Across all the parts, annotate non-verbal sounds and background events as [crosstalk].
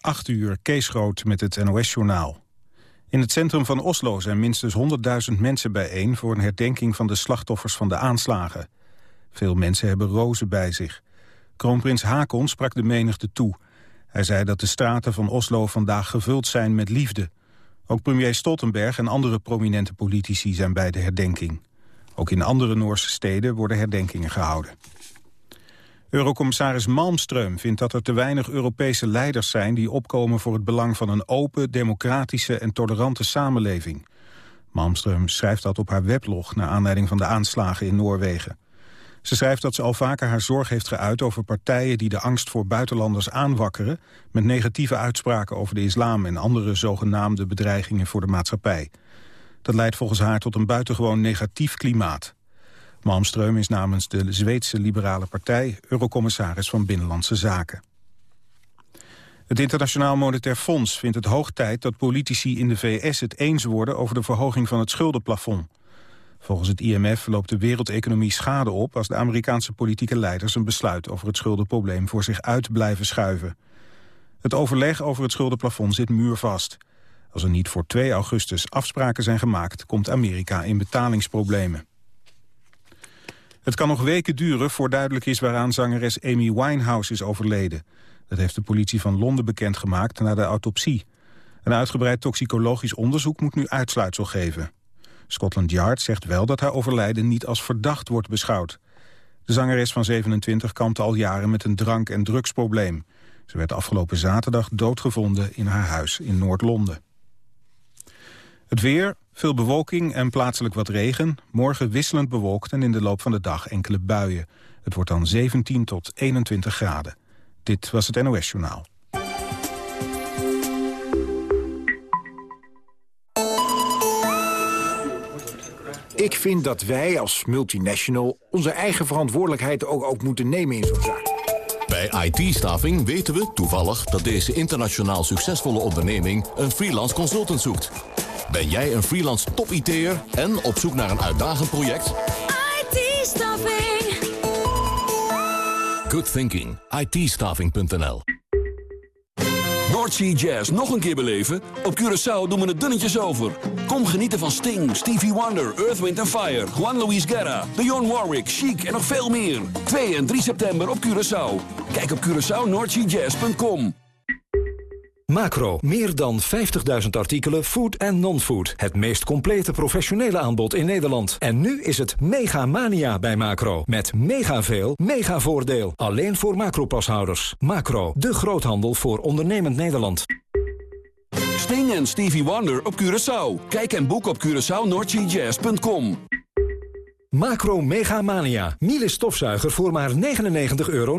8 uur, Kees Groot met het NOS-journaal. In het centrum van Oslo zijn minstens 100.000 mensen bijeen... voor een herdenking van de slachtoffers van de aanslagen. Veel mensen hebben rozen bij zich. Kroonprins Hakon sprak de menigte toe. Hij zei dat de straten van Oslo vandaag gevuld zijn met liefde. Ook premier Stoltenberg en andere prominente politici zijn bij de herdenking. Ook in andere Noorse steden worden herdenkingen gehouden. Eurocommissaris Malmström vindt dat er te weinig Europese leiders zijn... die opkomen voor het belang van een open, democratische en tolerante samenleving. Malmström schrijft dat op haar weblog... naar aanleiding van de aanslagen in Noorwegen. Ze schrijft dat ze al vaker haar zorg heeft geuit over partijen... die de angst voor buitenlanders aanwakkeren... met negatieve uitspraken over de islam... en andere zogenaamde bedreigingen voor de maatschappij. Dat leidt volgens haar tot een buitengewoon negatief klimaat. Malmström is namens de Zweedse Liberale Partij... eurocommissaris van Binnenlandse Zaken. Het Internationaal Monetair Fonds vindt het hoog tijd dat politici in de VS het eens worden over de verhoging van het schuldenplafond. Volgens het IMF loopt de wereldeconomie schade op als de Amerikaanse politieke leiders een besluit over het schuldenprobleem voor zich uit blijven schuiven. Het overleg over het schuldenplafond zit muurvast. Als er niet voor 2 augustus afspraken zijn gemaakt, komt Amerika in betalingsproblemen. Het kan nog weken duren voor duidelijk is waaraan zangeres Amy Winehouse is overleden. Dat heeft de politie van Londen bekendgemaakt na de autopsie. Een uitgebreid toxicologisch onderzoek moet nu uitsluitsel geven. Scotland Yard zegt wel dat haar overlijden niet als verdacht wordt beschouwd. De zangeres van 27 kampte al jaren met een drank- en drugsprobleem. Ze werd afgelopen zaterdag doodgevonden in haar huis in Noord-Londen. Het weer, veel bewolking en plaatselijk wat regen. Morgen wisselend bewolkt en in de loop van de dag enkele buien. Het wordt dan 17 tot 21 graden. Dit was het NOS Journaal. Ik vind dat wij als multinational onze eigen verantwoordelijkheid ook, ook moeten nemen in zo'n zaak. Bij IT-staffing weten we toevallig dat deze internationaal succesvolle onderneming een freelance consultant zoekt. Ben jij een freelance top-IT'er en op zoek naar een uitdagend project? IT-staffing. Good thinking. it Noordsea Jazz nog een keer beleven? Op Curaçao doen we het dunnetjes over. Kom genieten van Sting, Stevie Wonder, Earth, Wind Fire... Juan Luis Guerra, Dionne Warwick, Chic en nog veel meer. 2 en 3 september op Curaçao. Kijk op CuraçaoNoordseaJazz.com. Macro, meer dan 50.000 artikelen, food en non-food. Het meest complete professionele aanbod in Nederland. En nu is het mega mania bij Macro. Met mega veel, mega voordeel. Alleen voor Macro-pashouders. Macro, de groothandel voor ondernemend Nederland. Sting en Stevie Wonder op Curaçao. Kijk en boek op CuraçaoNoordseaJazz.com. Macro Mega Mania. Miele stofzuiger voor maar 99,99 euro.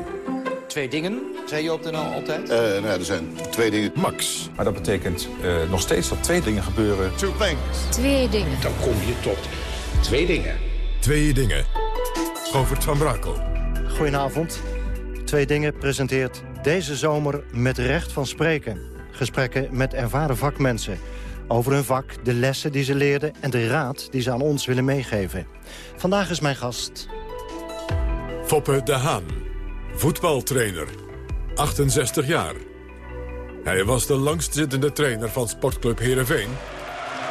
Twee dingen, zei je op de nou altijd? Uh, nou, er zijn twee dingen. Max. Maar dat betekent uh, nog steeds dat twee dingen gebeuren. Two things. Twee dingen. Dan kom je tot twee dingen. Twee dingen. Govert van Brakel. Goedenavond. Twee dingen presenteert deze zomer met recht van spreken. Gesprekken met ervaren vakmensen. Over hun vak, de lessen die ze leerden en de raad die ze aan ons willen meegeven. Vandaag is mijn gast... Foppe de Haan. Voetbaltrainer. 68 jaar. Hij was de langstzittende trainer van sportclub Heerenveen.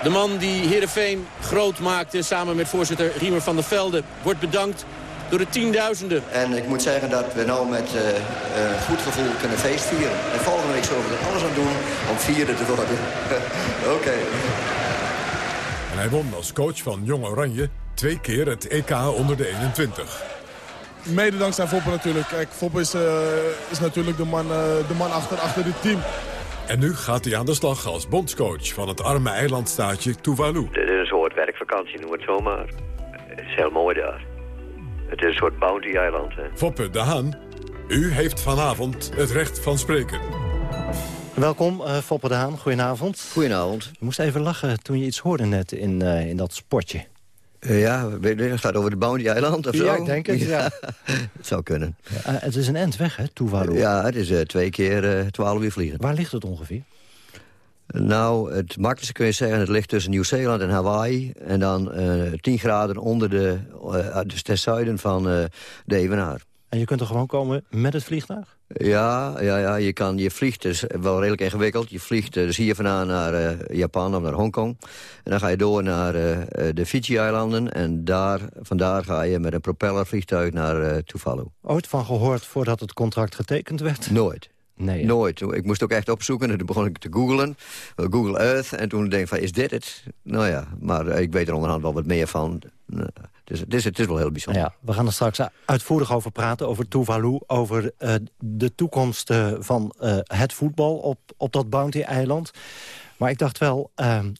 De man die Heerenveen groot maakte samen met voorzitter Riemer van der Velde... wordt bedankt door de tienduizenden. En ik moet zeggen dat we nou met uh, uh, goed gevoel kunnen feestvieren. En volgende week zullen we er alles aan doen om vierde te worden. [laughs] Oké. Okay. En hij won als coach van Jong Oranje twee keer het EK onder de 21 mede dankzij Foppe natuurlijk. Kijk, Foppe is, uh, is natuurlijk de man, uh, de man achter, achter dit team. En nu gaat hij aan de slag als bondscoach van het arme eilandstaatje Tuvalu. Het is een soort werkvakantie, noem het zomaar. Het is heel mooi daar. Het is een soort bounty-eiland. Foppe de Haan, u heeft vanavond het recht van spreken. Welkom, uh, Foppe de Haan. Goedenavond. Goedenavond. Je moest even lachen toen je iets hoorde net in, uh, in dat sportje. Uh, ja, het gaat over de Bounty-eiland of zo? Ja, ik denk het, [laughs] ja. het zou kunnen. Ja, het is een end weg, hè, Tuvalu? Ja, het is twee keer twaalf uur vliegen. Waar ligt het ongeveer? Nou, het makkelijkste kun je zeggen, het ligt tussen Nieuw-Zeeland en Hawaii. En dan uh, 10 graden onder de, uh, dus ten zuiden van uh, de Evenaar. En je kunt er gewoon komen met het vliegtuig? Ja, ja, ja je, kan, je vliegt, dus wel redelijk ingewikkeld. Je vliegt dus hier vandaan naar Japan of naar Hongkong. En dan ga je door naar de Fiji-eilanden. En daar, vandaar ga je met een propellervliegtuig naar Tuvalu. Ooit van gehoord voordat het contract getekend werd? Nooit. Nee, Nooit. Ik moest ook echt opzoeken en toen begon ik te googlen. Google Earth. En toen denk ik van, is dit het? Nou ja, maar ik weet er onderhand wel wat meer van. Dus het is, het is wel heel bijzonder. Ja, we gaan er straks uitvoerig over praten, over Tuvalu... over uh, de toekomst uh, van uh, het voetbal op, op dat Bounty-eiland. Maar ik dacht wel, ehm,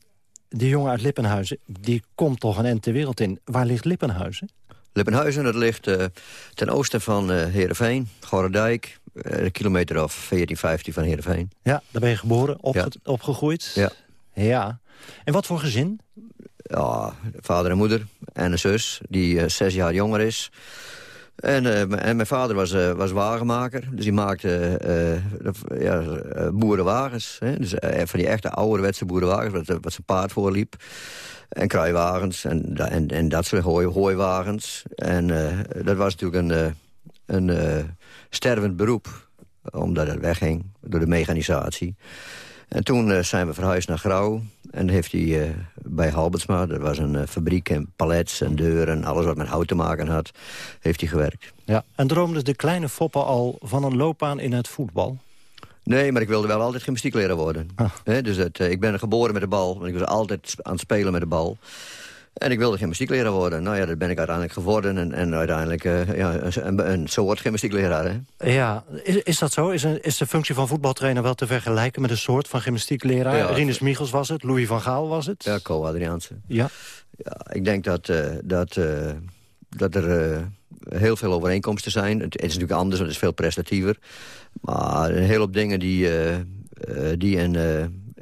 die jongen uit Lippenhuizen... die komt toch een end ter wereld in. Waar ligt Lippenhuizen? Lippenhuizen, dat ligt ten oosten van Heerenveen, Gorredijk... een kilometer of 14, 15 van Heerenveen. Ja, daar ben je geboren, opge ja. opgegroeid. Ja. Ja. En wat voor gezin? Ja, vader en moeder en een zus die uh, zes jaar jonger is. En, uh, en mijn vader was, uh, was wagenmaker, dus die maakte ja, boerenwagens. Hè? Dus van die echte ouderwetse boerenwagens, wat, wat zijn paard voorliep. En kruiwagens en, en, en dat soort hooi, hooiwagens. En dat was natuurlijk een, een stervend beroep, omdat het wegging door de mechanisatie. En toen uh, zijn we verhuisd naar Grauw. En heeft hij uh, bij Halbertsma, dat was een uh, fabriek en palets en deuren... en alles wat met hout te maken had, heeft hij gewerkt. Ja, en droomde de kleine Foppe al van een loopbaan in het voetbal? Nee, maar ik wilde wel altijd gymnastiekleraar worden. Ah. He, dus het, ik ben geboren met de bal, want ik was altijd aan het spelen met de bal. En ik wilde gymnastiekleraar worden. Nou ja, dat ben ik uiteindelijk geworden. En, en uiteindelijk uh, ja, een, een soort gymnastiekleraar. Hè? Ja, is, is dat zo? Is, een, is de functie van voetbaltrainer wel te vergelijken... met een soort van gymnastiekleraar? Ja, Rinus Michels was het, Louis van Gaal was het? Ja, Co Adriaanse. Ja? Ja, ik denk dat, uh, dat, uh, dat er heel veel overeenkomsten zijn. Het, is natuurlijk anders, het is veel prestatiever. Maar een hele hoop dingen die, die in,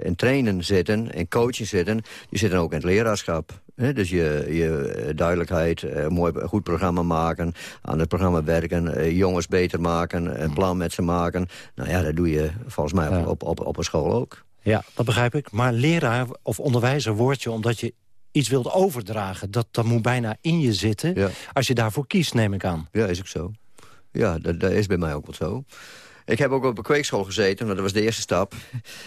in trainen zitten, in coaching zitten... die zitten ook in het leraarschap dus je, je duidelijkheid, een eh, mooi, goed programma maken, aan het programma werken, eh, jongens beter maken, een plan met ze maken. Nou ja, dat doe je volgens mij op, op, op, op een school ook. Ja, dat begrijp ik. Maar leraar of onderwijzer word je omdat je iets wilt overdragen. Dat, dat moet bijna in je zitten. Als je daarvoor kiest, neem ik aan. Ja, is ook zo. Ja, dat, dat is bij mij ook wel zo. Ik heb ook op een kweekschool gezeten, want dat was de eerste stap. [laughs]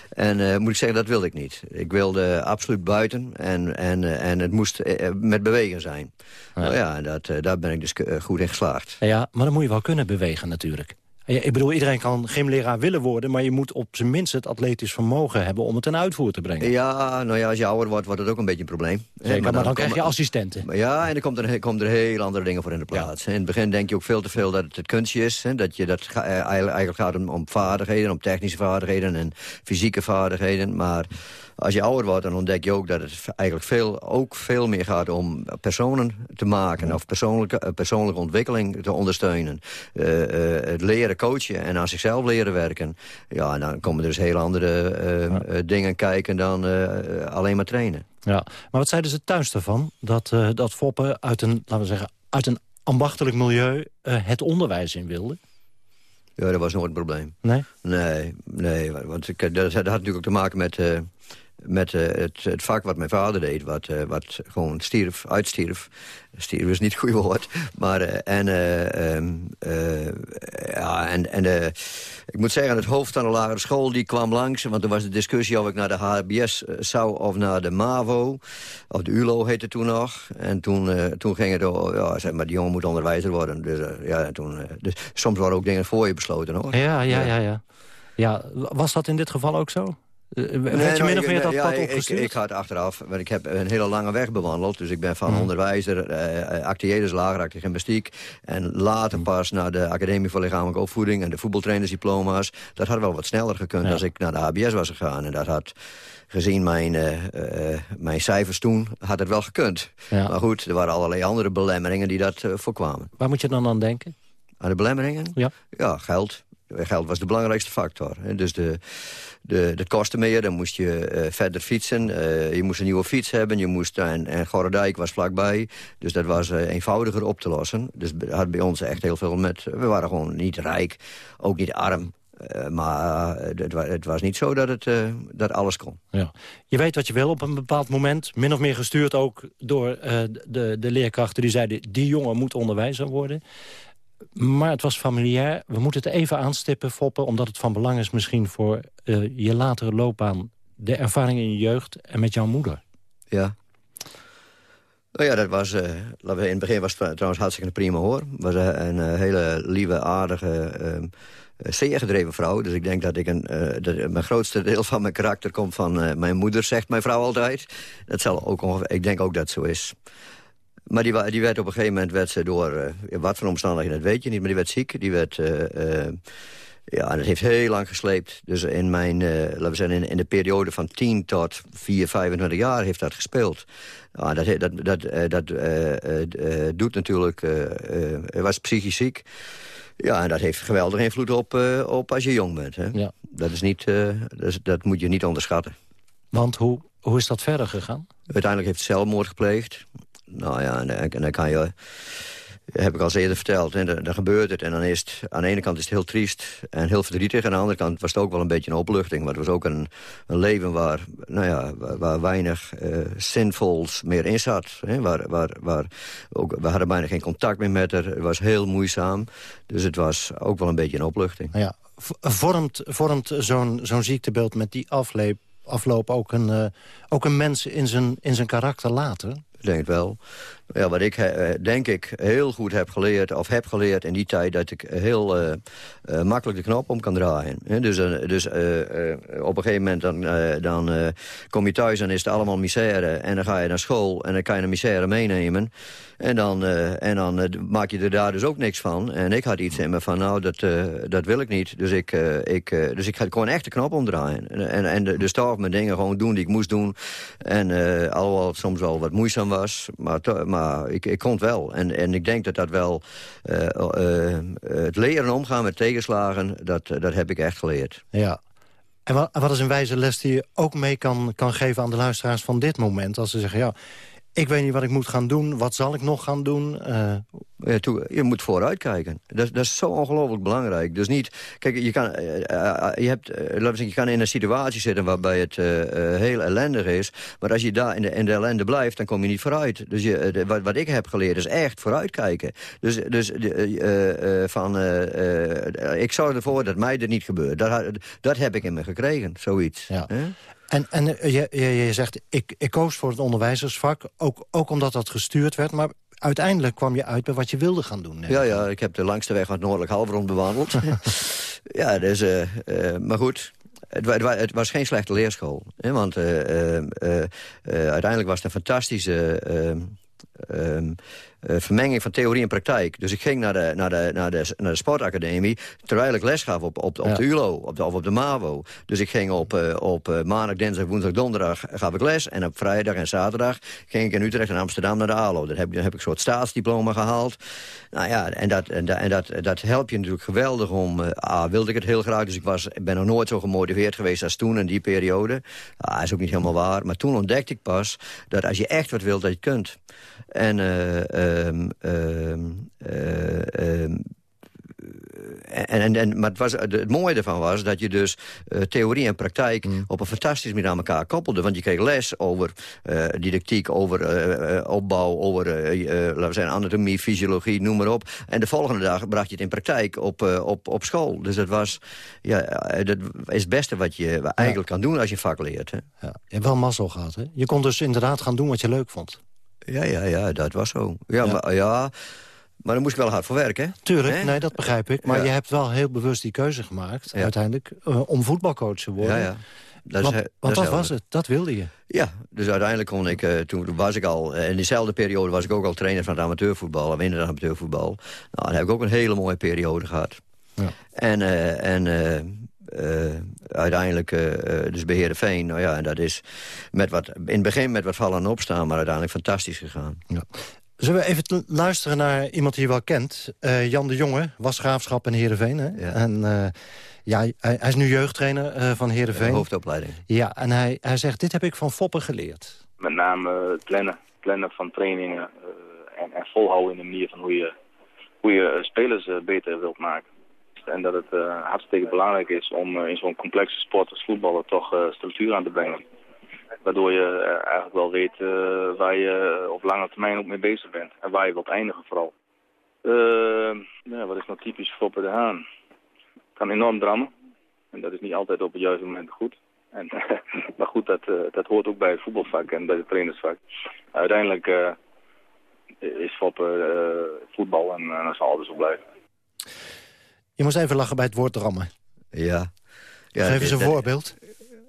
En uh, moet ik zeggen, dat wilde ik niet. Ik wilde absoluut buiten en, en, uh, en het moest uh, met bewegen zijn. Ja. Nou ja, dat, daar ben ik dus goed in geslaagd. Ja, maar dan moet je wel kunnen bewegen natuurlijk. Ik bedoel, iedereen kan gymleraar willen worden... maar je moet op zijn minst het atletisch vermogen hebben... om het ten uitvoer te brengen. Ja, nou ja, als je ouder wordt, wordt het ook een beetje een probleem. Zeker, maar, dan, dan krijg je assistenten. Ja, en er komt er, komt er heel andere dingen voor in de plaats. Ja. In het begin denk je ook veel te veel dat het het kunstje is. Hè? Dat je dat eigenlijk gaat om, om vaardigheden, om technische vaardigheden... en fysieke vaardigheden, maar als je ouder wordt, dan ontdek je ook dat het eigenlijk veel, ook veel meer gaat om personen te maken. Of persoonlijke, eh, persoonlijke ontwikkeling te ondersteunen. Uh, uh, het leren coachen en aan zichzelf leren werken. Ja, en dan komen er dus heel andere uh, ja. dingen kijken dan alleen maar trainen. Ja, maar wat zeiden ze thuis ervan? Dat, dat Foppen uit een, laten we zeggen, uit een ambachtelijk milieu het onderwijs in wilde? Ja, dat was nooit een probleem. Nee? Nee, nee want ik, dat, dat had natuurlijk ook te maken met met uh, het, het, vak wat mijn vader deed, wat, uh, wat gewoon stierf, uitstierf. Stierf is niet het goede woord. Maar, uh, en, um, ja, en, en ik moet zeggen, het hoofd van de lagere school die kwam langs. Want er was de discussie of ik naar de HBS zou of naar de MAVO. Of de ULO heette toen nog. En toen, toen ging het, oh, ja, zeg maar, die jongen moet onderwijzer worden. Dus, ja, toen, dus soms waren ook dingen voor je besloten, hoor. Ja, ja, ja, ja. ja. Was dat in dit geval ook zo? Uh, werd je min of meer dat ja, pad opgestuurd? Ik, ik had achteraf, want ik heb een hele lange weg bewandeld. Dus ik ben van mm. onderwijzer, uh, actieerders, lageracte gymnastiek. En later mm. pas naar de Academie voor Lichamelijke Opvoeding... en de voetbaltrainersdiploma's. Dat had wel wat sneller gekund ja. als ik naar de HBS was gegaan. En dat had gezien mijn, uh, uh, mijn cijfers toen, had het wel gekund. Ja. Maar goed, er waren allerlei andere belemmeringen die dat uh, voorkwamen. Waar moet je dan aan denken? Aan de belemmeringen? Ja, ja geld. Geld was de belangrijkste factor. Hè. Dus de, de, dat kostte meer, dan moest je eh, verder fietsen. Eh, je moest een nieuwe fiets hebben, je moest, en, en was vlakbij. Dus dat was eh, eenvoudiger op te lossen. Dus had bij ons echt heel veel met... We waren gewoon niet rijk, ook niet arm. maar het, het, was niet zo dat, het, dat alles kon. Ja. Je weet wat je wil op een bepaald moment. Min of meer gestuurd ook door de, de leerkrachten die zeiden... die jongen moet onderwijzer worden. Maar het was familiair. We moeten het even aanstippen, Foppen... omdat het van belang is misschien voor uh, je latere loopbaan... de ervaring in je jeugd en met jouw moeder. Ja. Nou ja, dat was... Uh, in het begin was het trouwens hartstikke prima hoor. was uh, een hele lieve, aardige... Zeer gedreven vrouw. Dus ik denk dat ik een, mijn grootste deel van mijn karakter komt van mijn moeder, zegt mijn vrouw altijd. Dat zal ook ongeveer, ik denk ook dat het zo is. Maar die, die werd op een gegeven moment werd ze door... Uh, wat voor omstandigheden, dat weet je niet, maar die werd ziek. Die werd... Uh, uh, ja, dat heeft heel lang gesleept. Dus in mijn, laten we zeggen, in, in, de periode van 10 tot 4, 25 jaar heeft dat gespeeld. Nou, dat dat, dat, dat doet natuurlijk... hij was psychisch ziek. Ja, en dat heeft geweldig invloed op, op als je jong bent. Hè? Ja. Dat, is niet, dat, dat moet je niet onderschatten. Want hoe, hoe is dat verder gegaan? Uiteindelijk heeft hij zelfmoord gepleegd. Nou ja, en, en dan kan je heb ik al eerder verteld. En dan, gebeurt het. En dan is het, aan de ene kant is het heel triest en heel verdrietig. Aan de andere kant was het ook wel een beetje een opluchting. Maar het was ook een, een leven waar, nou ja, waar, weinig uh, zinvols meer in zat. Hè? Waar, waar, waar ook, we hadden bijna geen contact meer met haar. Het was heel moeizaam. Dus het was ook wel een beetje een opluchting. Ja, vormt, vormt zo'n zo'n ziektebeeld met die afloop ook een, uh, ook een mens in zijn, in zijn karakter later? Ik denk wel. Ja, wat ik uh, denk ik heel goed heb geleerd, of heb geleerd in die tijd... dat ik heel uh, uh, makkelijk de knop om kan draaien. Dus dus op een gegeven moment dan, dan kom je thuis en is het allemaal misère. En dan ga je naar school en dan kan je een misère meenemen. En dan, en dan maak je er daar dus ook niks van. En ik had iets in me van, nou, dat, dat wil ik niet. Dus ik, ik, dus ik ga gewoon echt de knop omdraaien. En, en, de, de mijn dingen gewoon doen die ik moest doen. En alhoewel het soms wel wat moeizaam was... maar, maar ik, ik kon het wel. En, en ik denk dat dat wel... Uh, uh, het leren omgaan met tegenslagen, dat, dat heb ik echt geleerd. Ja. En wat, wat is een wijze les die je ook mee kan, kan geven aan de luisteraars van dit moment? Als ze zeggen, ja, ik weet niet wat ik moet gaan doen. Wat zal ik nog gaan doen? Uh... Ja, je moet vooruitkijken. Dat, dat is zo ongelooflijk belangrijk. Dus niet... Kijk, je kan, uh, je hebt, laten we zeggen, je kan in een situatie zitten waarbij het heel ellendig is. Maar als je daar in de, in de ellende blijft, dan kom je niet vooruit. Dus je, wat, wat ik heb geleerd is echt vooruitkijken. Dus, dus van... ik zorg ervoor dat mij dit niet gebeurt. Dat, dat heb ik in me gekregen, zoiets. Ja. En, en eh, je, je, je, zegt, ik, ik koos voor het onderwijzersvak, ook, ook omdat dat gestuurd werd... maar uiteindelijk kwam je uit bij wat je wilde gaan doen. Ja, ja, ik heb de langste weg het Noordelijk Halfrond bewandeld. [laughs] ja, dus, uh, uh, maar goed, het, was geen slechte leerschool. Hè, want uh, uiteindelijk was het een fantastische ehm, uh, vermenging van theorie en praktijk. Dus ik ging naar de, naar de, naar de, naar de sportacademie... terwijl ik les gaf op, op, op de ULO op de, of op de MAVO. Dus ik ging op, uh, op uh, maandag, dinsdag, woensdag, donderdag gaf ik les... en op vrijdag en zaterdag ging ik in Utrecht en Amsterdam naar de ALO. Dan heb, heb ik een soort staatsdiploma gehaald. Nou ja, en dat, en dat, en dat, dat helpt je natuurlijk geweldig om... A, wilde ik het heel graag, dus ik was, ben nog nooit zo gemotiveerd geweest als toen in die periode. Ah, is ook niet helemaal waar. Maar toen ontdekte ik pas dat als je echt wat wilt, dat je het kunt. En... Um, en, en, en, maar het, was, het mooie ervan was dat je dus uh, theorie en praktijk mm. op een fantastisch manier aan elkaar koppelde. Want je kreeg les over uh, didactiek, over uh, opbouw, over laten we zeggen, anatomie, fysiologie, noem maar op. En de volgende dag bracht je het in praktijk op, op, op school. Dus dat was ja, dat is het beste wat je eigenlijk kan doen als je vak leert. Hè. Ja. Je hebt wel mazzel gehad, hè? Je kon dus inderdaad gaan doen wat je leuk vond. Ja, ja, ja, dat was zo. Ja, ja. Maar, ja, maar daar moest ik wel hard voor werken. Hè? Tuurlijk, nee, dat begrijp ik. Maar je hebt wel heel bewust die keuze gemaakt, uiteindelijk, uh, om voetbalcoach te worden. Ja, ja. Dat want, want dat, was het, dat wilde je. Ja, dus uiteindelijk kon ik, uh, toen was ik al, uh, in diezelfde periode was ik ook al trainer van het amateurvoetbal, in het amateurvoetbal. Nou, dan heb ik ook een hele mooie periode gehad. Ja. En, en uiteindelijk uh, dus beheerde Veen. Nou ja, en dat is met wat, in het begin met wat vallen en opstaan... maar uiteindelijk fantastisch gegaan. Ja. Zullen we even luisteren naar iemand die je wel kent? Uh, Jan de Jonge, was Graafschap en Heerenveen. Hè? Ja. En uh, ja, hij, hij, is nu jeugdtrainer uh, van Heerenveen. Hoofdopleiding. Ja, en hij, hij zegt, dit heb ik van Foppen geleerd. Met name het plannen, plannen van trainingen en, en, volhouden in de manier van hoe je, hoe je spelers beter wilt maken. En dat het hartstikke belangrijk is om in zo'n complexe sport als voetballen toch structuur aan te brengen. Waardoor je eigenlijk wel weet waar je op lange termijn ook mee bezig bent. En waar je wilt eindigen vooral. Uh, ja, wat is nou typisch Foppe de Haan? kan enorm drammen. En dat is niet altijd op het juiste moment goed. En, [laughs] maar goed, dat, dat hoort ook bij het voetbalvak en bij het trainersvak. Uiteindelijk is Foppe voetbal en dat zal altijd zo blijven. Je moest even lachen bij het woord drammen. Ja. ja Geef eens een voorbeeld.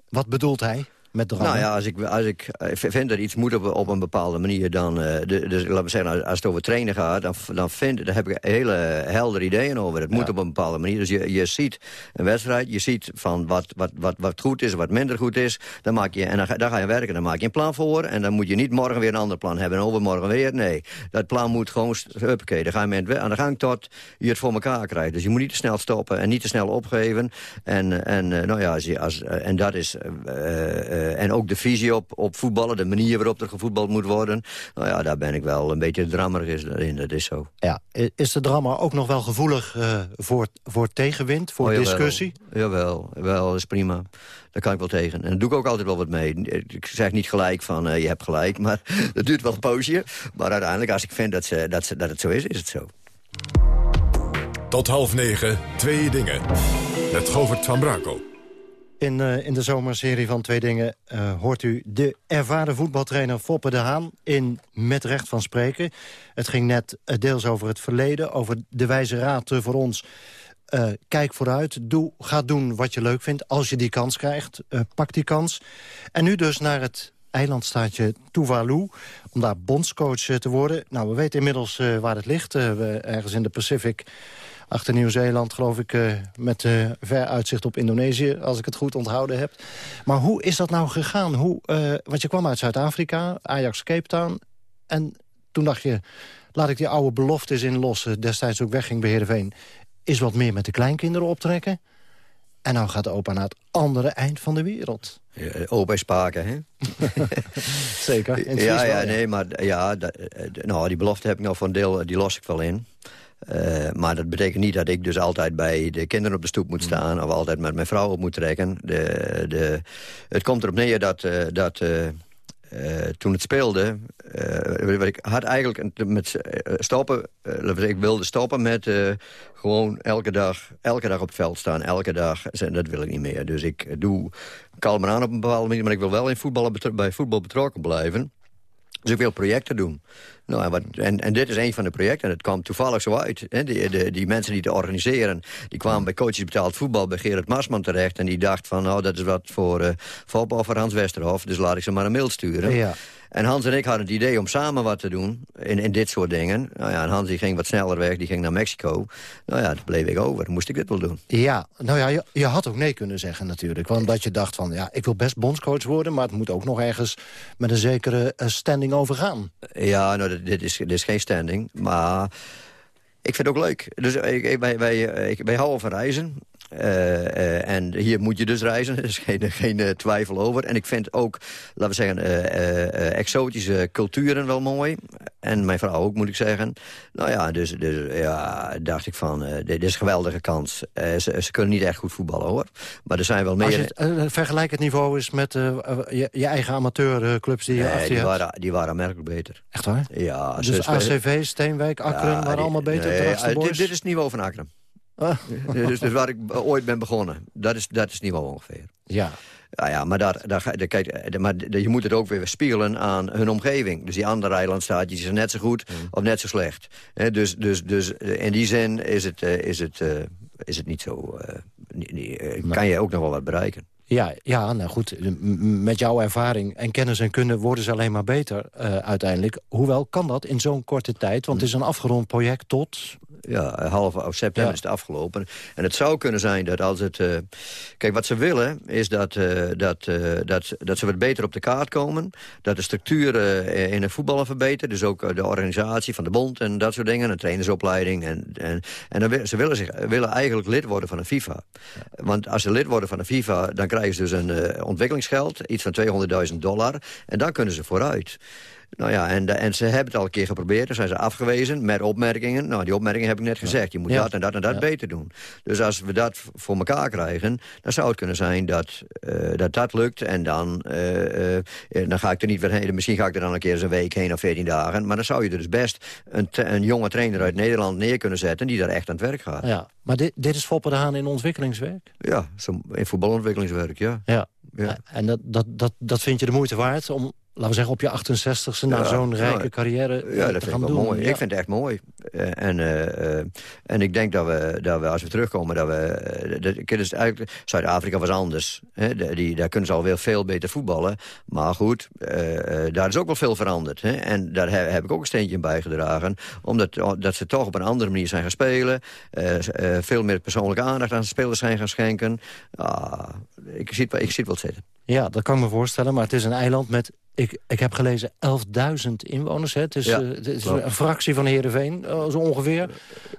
Wat bedoelt hij? Met nou ja, als ik, als ik vind dat iets moet op, op een bepaalde manier... dan, uh, de, dus laten we zeggen, als het over trainen gaat... dan, dan, vind, dan heb ik hele heldere ideeën over. Het moet op een bepaalde manier. Dus je, je ziet een wedstrijd, je ziet van wat, wat, wat, wat goed is... wat minder goed is, dan maak je, en dan, dan ga je werken. Dan maak je een plan voor en dan moet je niet morgen weer een ander plan hebben... en overmorgen weer, nee. Dat plan moet gewoon, huppakee, dan ga je aan de gang tot je het voor elkaar krijgt. Dus je moet niet te snel stoppen en niet te snel opgeven. En, en, nou ja, als je, als, en dat is... Uh, en ook de visie op, op voetballen, de manier waarop er gevoetbald moet worden. Nou ja, daar ben ik wel een beetje drammerig in, dat is zo. Ja, is de drama ook nog wel gevoelig uh, voor, voor tegenwind, voor oh, jawel. discussie? Jawel, wel, dat is prima. Daar kan ik wel tegen. En daar doe ik ook altijd wel wat mee. Ik zeg niet gelijk van, uh, je hebt gelijk, maar [laughs] dat duurt wel een poosje. Maar uiteindelijk, als ik vind dat, ze, dat, ze, dat het zo is, is het zo. Tot half negen, twee dingen. Met Govert van Brakel. In, uh, in de zomerserie van Twee Dingen uh, hoort u de ervaren voetbaltrainer Foppe de Haan in Met Recht van Spreken. Het ging net uh, deels over het verleden, over de wijze raad voor ons. kijk vooruit, doe, ga doen wat je leuk vindt. Als je die kans krijgt, pak die kans. En nu dus naar het eilandstaatje Tuvalu, om daar bondscoach te worden. Nou, we weten inmiddels waar het ligt, ergens in de Pacific achter Nieuw-Zeeland, geloof ik, uh, met uh, ver uitzicht op Indonesië, als ik het goed onthouden heb. Maar hoe is dat nou gegaan? Hoe, uh, want je kwam uit Zuid-Afrika, Ajax Cape Town, en toen dacht je, laat ik die oude beloftes inlossen, destijds ook wegging bij Heerenveen, is wat meer met de kleinkinderen optrekken. En nou gaat opa naar het andere eind van de wereld. Ja, opa is Spaken, hè? [laughs] Zeker, ja, ja, nee, maar ja, dat, nou, die belofte heb ik nou van deel, die los ik wel in. Uh, maar dat betekent niet dat ik dus altijd bij de kinderen op de stoep moet staan... of altijd met mijn vrouw op moet trekken. De, de, het komt erop neer dat, uh, dat uh, toen het speelde... ik had eigenlijk met stoppen... ik wilde stoppen met gewoon elke dag, elke dag op het veld staan. Elke dag, dat wil ik niet meer. Dus ik doe kalm aan op een bepaalde manier... maar ik wil wel in voetbal, bij voetbal betrokken blijven. Ik wil projecten doen. Nou, en, wat, en, en, dit is een van de projecten. En het kwam toevallig zo uit. Hè. Die, de, die mensen die het organiseren... die kwamen bij Coaches Betaald Voetbal bij Gerard Marsman terecht. En die dacht van, nou, dat is wat voor uh, voetbal voor Hans Westerhof. Dus laat ik ze maar een mail sturen. Ja. En Hans en ik hadden het idee om samen wat te doen in, in dit soort dingen. Nou ja, en Hans die ging wat sneller weg, die ging naar Mexico. Nou ja, toen bleef ik over. Moest ik dit wel doen. Ja, nou ja, je, je had ook nee kunnen zeggen natuurlijk. Want dat je dacht van, ja, ik wil best bondscoach worden... maar het moet ook nog ergens met een zekere uh, standing overgaan. Ja, nou, dit is, dit is geen standing, maar... Ik vind het ook leuk. Dus ik, wij, wij, ik, wij houden van reizen. Uh, uh, en hier moet je dus reizen, [laughs] er is geen, geen uh, twijfel over. En ik vind ook, laten we zeggen, exotische culturen wel mooi. En mijn vrouw ook, moet ik zeggen. Nou ja, dus, dus ja, dacht ik van, dit is een geweldige kans. Ze, ze, kunnen niet echt goed voetballen, hoor. Maar er zijn wel meer... Als je het, vergelijk het niveau is met je, je, eigen amateurclubs die je nee, die waren, die waren aanmerkelijk beter. Echt waar? Ja. Dus ACV, Steenwijk, Akkeren ja, waren allemaal beter nee, dit, dit is het niveau van Akkeren. Ah. [laughs] dus, dus waar ik ooit ben begonnen. Dat is, dat is niveau ongeveer. Ja. Ja, ja maar, daar, daar, daar, kijk, maar je moet het ook weer spiegelen aan hun omgeving. Dus die andere eilandstaatjes zijn net zo goed mm. of net zo slecht. He, dus, dus, dus in die zin is het, uh, is het, uh, is het niet zo... Uh, kan je ook nog wel wat bereiken. Ja, ja, nou goed, met jouw ervaring en kennis en kunde worden ze alleen maar beter uh, uiteindelijk. Hoewel kan dat in zo'n korte tijd, want het is een afgerond project tot... Ja, half september is het afgelopen. En het zou kunnen zijn dat als het... Uh, kijk, wat ze willen is dat, uh, dat, uh, dat, dat ze wat beter op de kaart komen. Dat de structuur in het voetballen verbetert. Dus ook de organisatie van de bond en dat soort dingen. Een trainersopleiding. En, en, en dan, ze willen, zich, willen eigenlijk lid worden van de FIFA. Want als ze lid worden van de FIFA... dan krijgen ze dus een ontwikkelingsgeld. Iets van 200.000 dollar. En dan kunnen ze vooruit. Nou ja, en, en ze hebben het al een keer geprobeerd. Dan zijn ze afgewezen met opmerkingen. Nou, die opmerkingen heb ik net gezegd. Je moet dat en dat en dat beter doen. Dus als we dat voor elkaar krijgen... dan zou het kunnen zijn dat uh, dat, dat lukt. En dan, uh, uh, dan ga ik er niet weer heen. Misschien ga ik er dan een keer eens een week heen of 14 dagen. Maar dan zou je er dus best een, een jonge trainer uit Nederland neer kunnen zetten... die daar echt aan het werk gaat. Ja, maar dit, dit is Foppe de Haan in ontwikkelingswerk? Ja, in voetbalontwikkelingswerk, ja. Ja, ja. En dat, dat, dat, dat vind je de moeite waard om laten we zeggen, op je 68e... na zo'n rijke carrière Ja, dat vind ik wel mooi. Ik vind het echt mooi. Uh, en, uh, en ik denk dat we, dat we, als we terugkomen... dat we, dat, dus eigenlijk, Zuid-Afrika was anders. Hè? Die, daar kunnen ze alweer veel beter voetballen. Maar goed, daar is ook wel veel veranderd. Hè? En daar heb, heb, ik ook een steentje in bijgedragen. Omdat dat ze toch op een andere manier zijn gaan spelen. veel meer persoonlijke aandacht aan de spelers zijn gaan schenken. Ah, ik, zie het, ik zie het wel zitten. Ja, dat kan ik me voorstellen. Maar het is een eiland met ik, ik heb gelezen 11.000 inwoners. Hè? Het is, ja, uh, het is een fractie van Heerenveen, uh, zo ongeveer.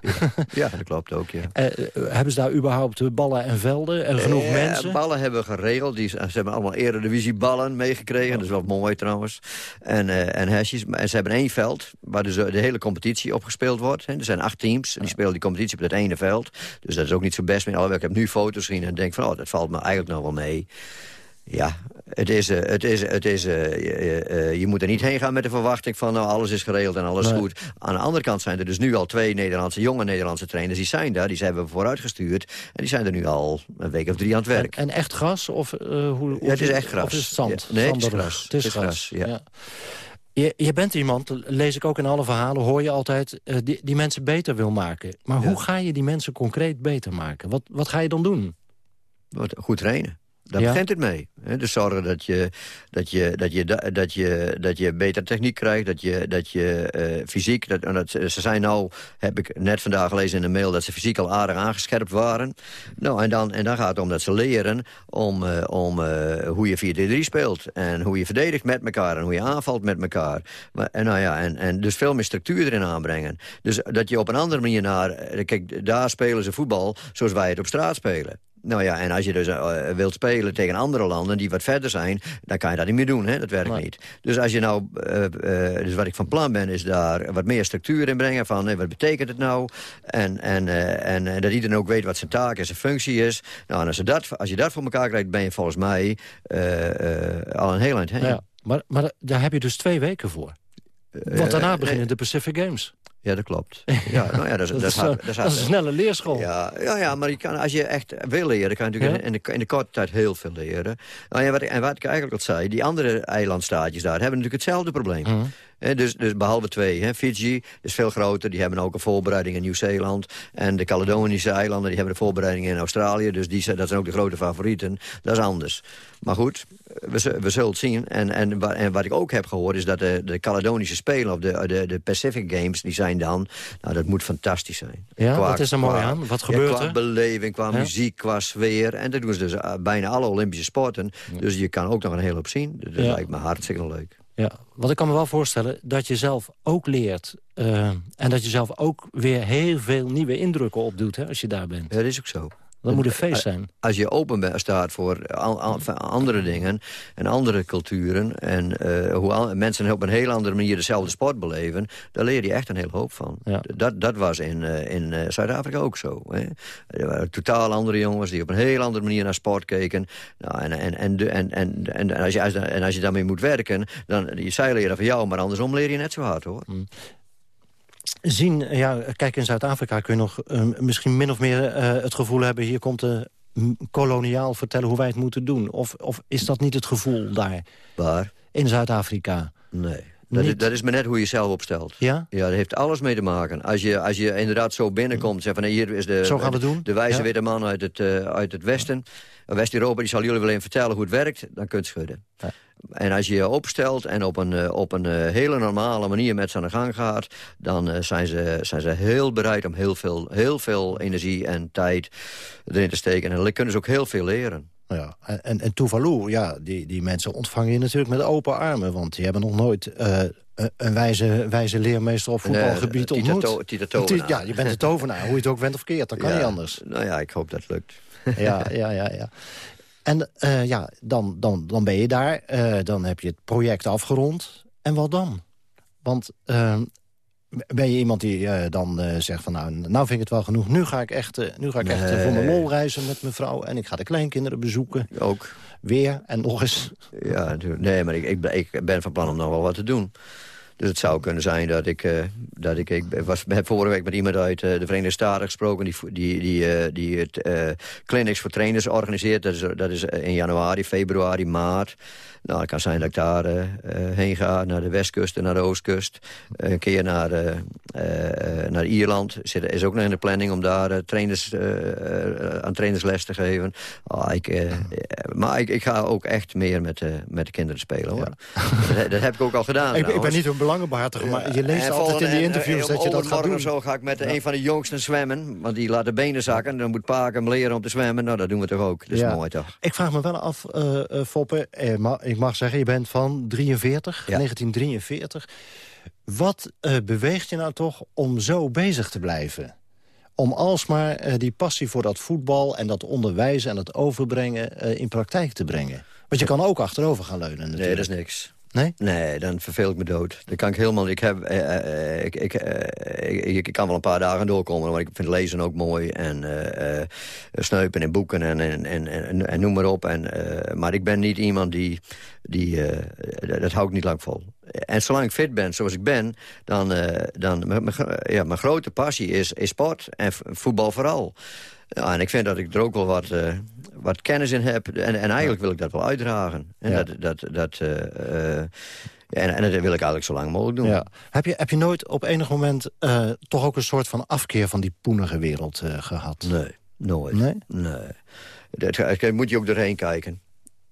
Ja, ja, dat klopt ook, ja. Uh, [laughs] hebben ze daar überhaupt ballen en velden en genoeg mensen? Ballen hebben we geregeld. Die, ze hebben allemaal eredivisieballen meegekregen. Dat is wel mooi trouwens. En, en hesjes. En ze hebben één veld waar dus de hele competitie opgespeeld wordt. Hè? Er zijn acht teams. Die spelen die competitie op dat ene veld. Dus dat is ook niet zo best meer. Ik heb nu foto's gezien en denk van, oh, dat valt me eigenlijk nog wel mee. Ja, het is, het is, het is, uh, uh, je moet er niet heen gaan met de verwachting van... nou, alles is geregeld en alles nee. goed. Aan de andere kant zijn er dus nu al twee Nederlandse, jonge Nederlandse trainers... die zijn daar, die zijn we vooruitgestuurd. En die zijn er nu al een week of drie aan het werk. En, en echt gras? Of, hoe, ja, het is echt gras. Of is het zand? Ja, nee, het is gras. Het is, het is gras, ja. ja. Je, je, bent iemand, lees ik ook in alle verhalen, hoor je altijd... die, die mensen beter wil maken. Maar hoe ga je die mensen concreet beter maken? Wat, wat ga je dan doen? Goed trainen. Daar ja. begint het mee. Dus zorgen dat je, dat, je, dat, je, dat, je, dat je beter techniek krijgt, dat je, dat je uh, fysiek... Dat, dat, ze zijn nou, heb ik net vandaag gelezen in de mail... dat ze fysiek al aardig aangescherpt waren. Nou, en, dan, en dan gaat het om dat ze leren om, uh, om uh, hoe je 4-3 speelt... en hoe je verdedigt met elkaar en hoe je aanvalt met elkaar. Maar, en, nou ja, en, en dus veel meer structuur erin aanbrengen. Dus dat je op een andere manier naar... Kijk, daar spelen ze voetbal zoals wij het op straat spelen. Nou ja, en als je dus uh, wilt spelen tegen andere landen die wat verder zijn... dan kan je dat niet meer doen, hè? dat werkt niet. Dus als je nou, uh, uh, dus wat ik van plan ben, is daar wat meer structuur in brengen... van hey, wat betekent het nou? En, en, en dat iedereen ook weet wat zijn taak en zijn functie is. Nou, en als je dat, als je dat voor elkaar krijgt, ben je volgens mij al een heel eind heen. Ja, maar, maar daar heb je dus twee weken voor. Want daarna beginnen de Pacific Games. Ja, dat klopt. [laughs] Ja, nou ja, dat, dat, dat, is, dat, is, dat is een snelle leerschool. Ja, ja, ja, maar je kan, als je echt wil leren... kan je natuurlijk ja? in, de, in de korte tijd heel veel leren. Nou ja, wat, en wat ik eigenlijk al zei... die andere eilandstaatjes daar hebben natuurlijk hetzelfde probleem. Mm. He, dus, dus behalve twee. He, Fiji is veel groter. Die hebben ook een voorbereiding in Nieuw-Zeeland. En de Caledonische eilanden die hebben een voorbereiding in Australië. Dus die, dat zijn ook de grote favorieten. Dat is anders. Maar goed, we, we zullen het zien. En, en, en, wat ik ook heb gehoord is dat de, de Caledonische Spelen... of de, de, de Pacific Games, die zijn dan... Nou, dat moet fantastisch zijn. Ja, qua, wat is er mooi aan? Wat gebeurt ja, qua er? beleving, qua ja? muziek, qua sfeer. En dat doen ze dus uh, bijna alle Olympische sporten. Dus je kan ook nog een hele hoop zien. Dat lijkt me hartstikke leuk. Ja, want ik kan me wel voorstellen dat je zelf ook leert... Uh, en dat je zelf ook weer heel veel nieuwe indrukken opdoet hè, als je daar bent. Ja, dat is ook zo. Dat moet een feest zijn. Als je open staat voor andere dingen en andere culturen... en uh, hoe mensen op een heel andere manier dezelfde sport beleven... daar leer je echt een hele hoop van. Ja. Dat, dat was in, uh, in Zuid-Afrika ook zo. Hè. Er waren totaal andere jongens die op een heel andere manier naar sport keken. Nou, en, en, en, en, en, en, als je, en als je daarmee moet werken... dan zij leren van jou, maar andersom leer je net zo hard, hoor. Mm zien... Ja, kijk, in Zuid-Afrika kun je nog uh, misschien min of meer uh, het gevoel hebben... hier komt de koloniaal vertellen hoe wij het moeten doen. Of, of is dat niet het gevoel daar? Waar? In Zuid-Afrika. Nee. Dat, is, dat is maar net hoe je jezelf opstelt. Ja? Ja, dat heeft alles mee te maken. Als je, als je inderdaad zo binnenkomt, zeg van hier is de, Zo gaan we doen. de wijze Ja. witte man uit het, eh, uit het Westen. West-Europa die zal jullie wel even vertellen hoe het werkt, dan kunt schudden. En als je je opstelt en op een, eh, op een eh, hele normale manier met ze aan de gang gaat... dan zijn, ze, zijn ze heel bereid om heel veel, heel veel energie en tijd erin te steken. En dan kunnen ze ook heel veel leren. Ja, en, en, Tuvalu, ja, die, die mensen ontvangen je natuurlijk met open armen. Want die hebben nog nooit eh, een- een wijze, wijze leermeester op voetbalgebied Tita ontmoet. Tita. Ja, je bent de tovenaar. Hoe je het ook bent of keert, dat kan Ja, niet anders. Nou ja, ik hoop dat het lukt. [laughs] Ja, ja, ja. ja. En eh, ja, dan, dan, dan ben je daar. eh, dan heb je het project afgerond. En wat dan? Want eh, ben je iemand die eh, dan eh, zegt van... Nou, nou vind ik het wel genoeg. Nu ga ik echt, eh, nu ga ik echt voor mijn lol reizen met mijn vrouw. En ik ga de kleinkinderen bezoeken. Ook. Weer en nog eens. Ja, natuurlijk. nee, maar ik, ik, ben- ik ben van plan om nog wel wat te doen. Dus het zou kunnen zijn dat ik... eh, dat ik, ik was, heb [laughs] vorige week met iemand uit eh, de Verenigde Staten gesproken... die, die, die, eh, die het clinics voor trainers organiseert. Dat is, dat is in januari, februari, maart. Nou, het kan zijn dat ik daar heen ga, naar de westkust en naar de oostkust. Een keer naar, naar Ierland. Zit, is ook nog in de planning om daar trainers, aan trainersles te geven. Ah, ik, maar ik, ik ga ook echt meer met, met de kinderen spelen. Hoor. Dat, dat heb ik ook al gedaan. ik, [laughs] ik ben niet een belangenbehartiger, maar je leest En altijd in die en- interviews en dat je dat gaat doen. zo ga ik met Ja. een van de jongsten zwemmen. Want die laat de benen zakken. Dan moet pa hem leren om te zwemmen. Nou, dat doen we toch ook. Dat is Ja. mooi toch? Ik vraag me wel af, eh eh, Foppe, eh, ik mag zeggen, je bent van 43, 1943. Wat eh, beweegt je nou toch om zo bezig te blijven? Om alsmaar eh, die passie voor dat voetbal en dat onderwijzen en dat overbrengen eh, in praktijk te brengen. Want je kan ook achterover gaan leunen natuurlijk. Nee, dat is niks. Nee? Nee, dan verveel ik me dood. Dan kan ik helemaal... Ik, heb, eh, eh, ik, ik, eh, ik, ik kan wel een paar dagen doorkomen, maar ik vind lezen ook mooi. En eh, eh, sneupen in boeken en, en, en, en, en noem maar op. En, eh, maar ik ben niet iemand die... die eh, dat, hou ik niet lang vol. En zolang ik fit ben, zoals ik ben... dan, eh, dan ja, mijn grote passie is, is sport en voetbal vooral. Ja, en ik vind dat ik er ook wel wat, eh, wat kennis in heb. En, en eigenlijk wil ik dat wel uitdragen. En, Ja. dat, dat, dat, eh, eh, en, en dat wil ik eigenlijk zo lang mogelijk doen. Ja. Heb, je, heb je nooit op enig moment eh, toch ook een soort van afkeer van die poenige wereld eh, gehad? Nee, nooit. Nee? Nee. Dat, moet je ook doorheen kijken.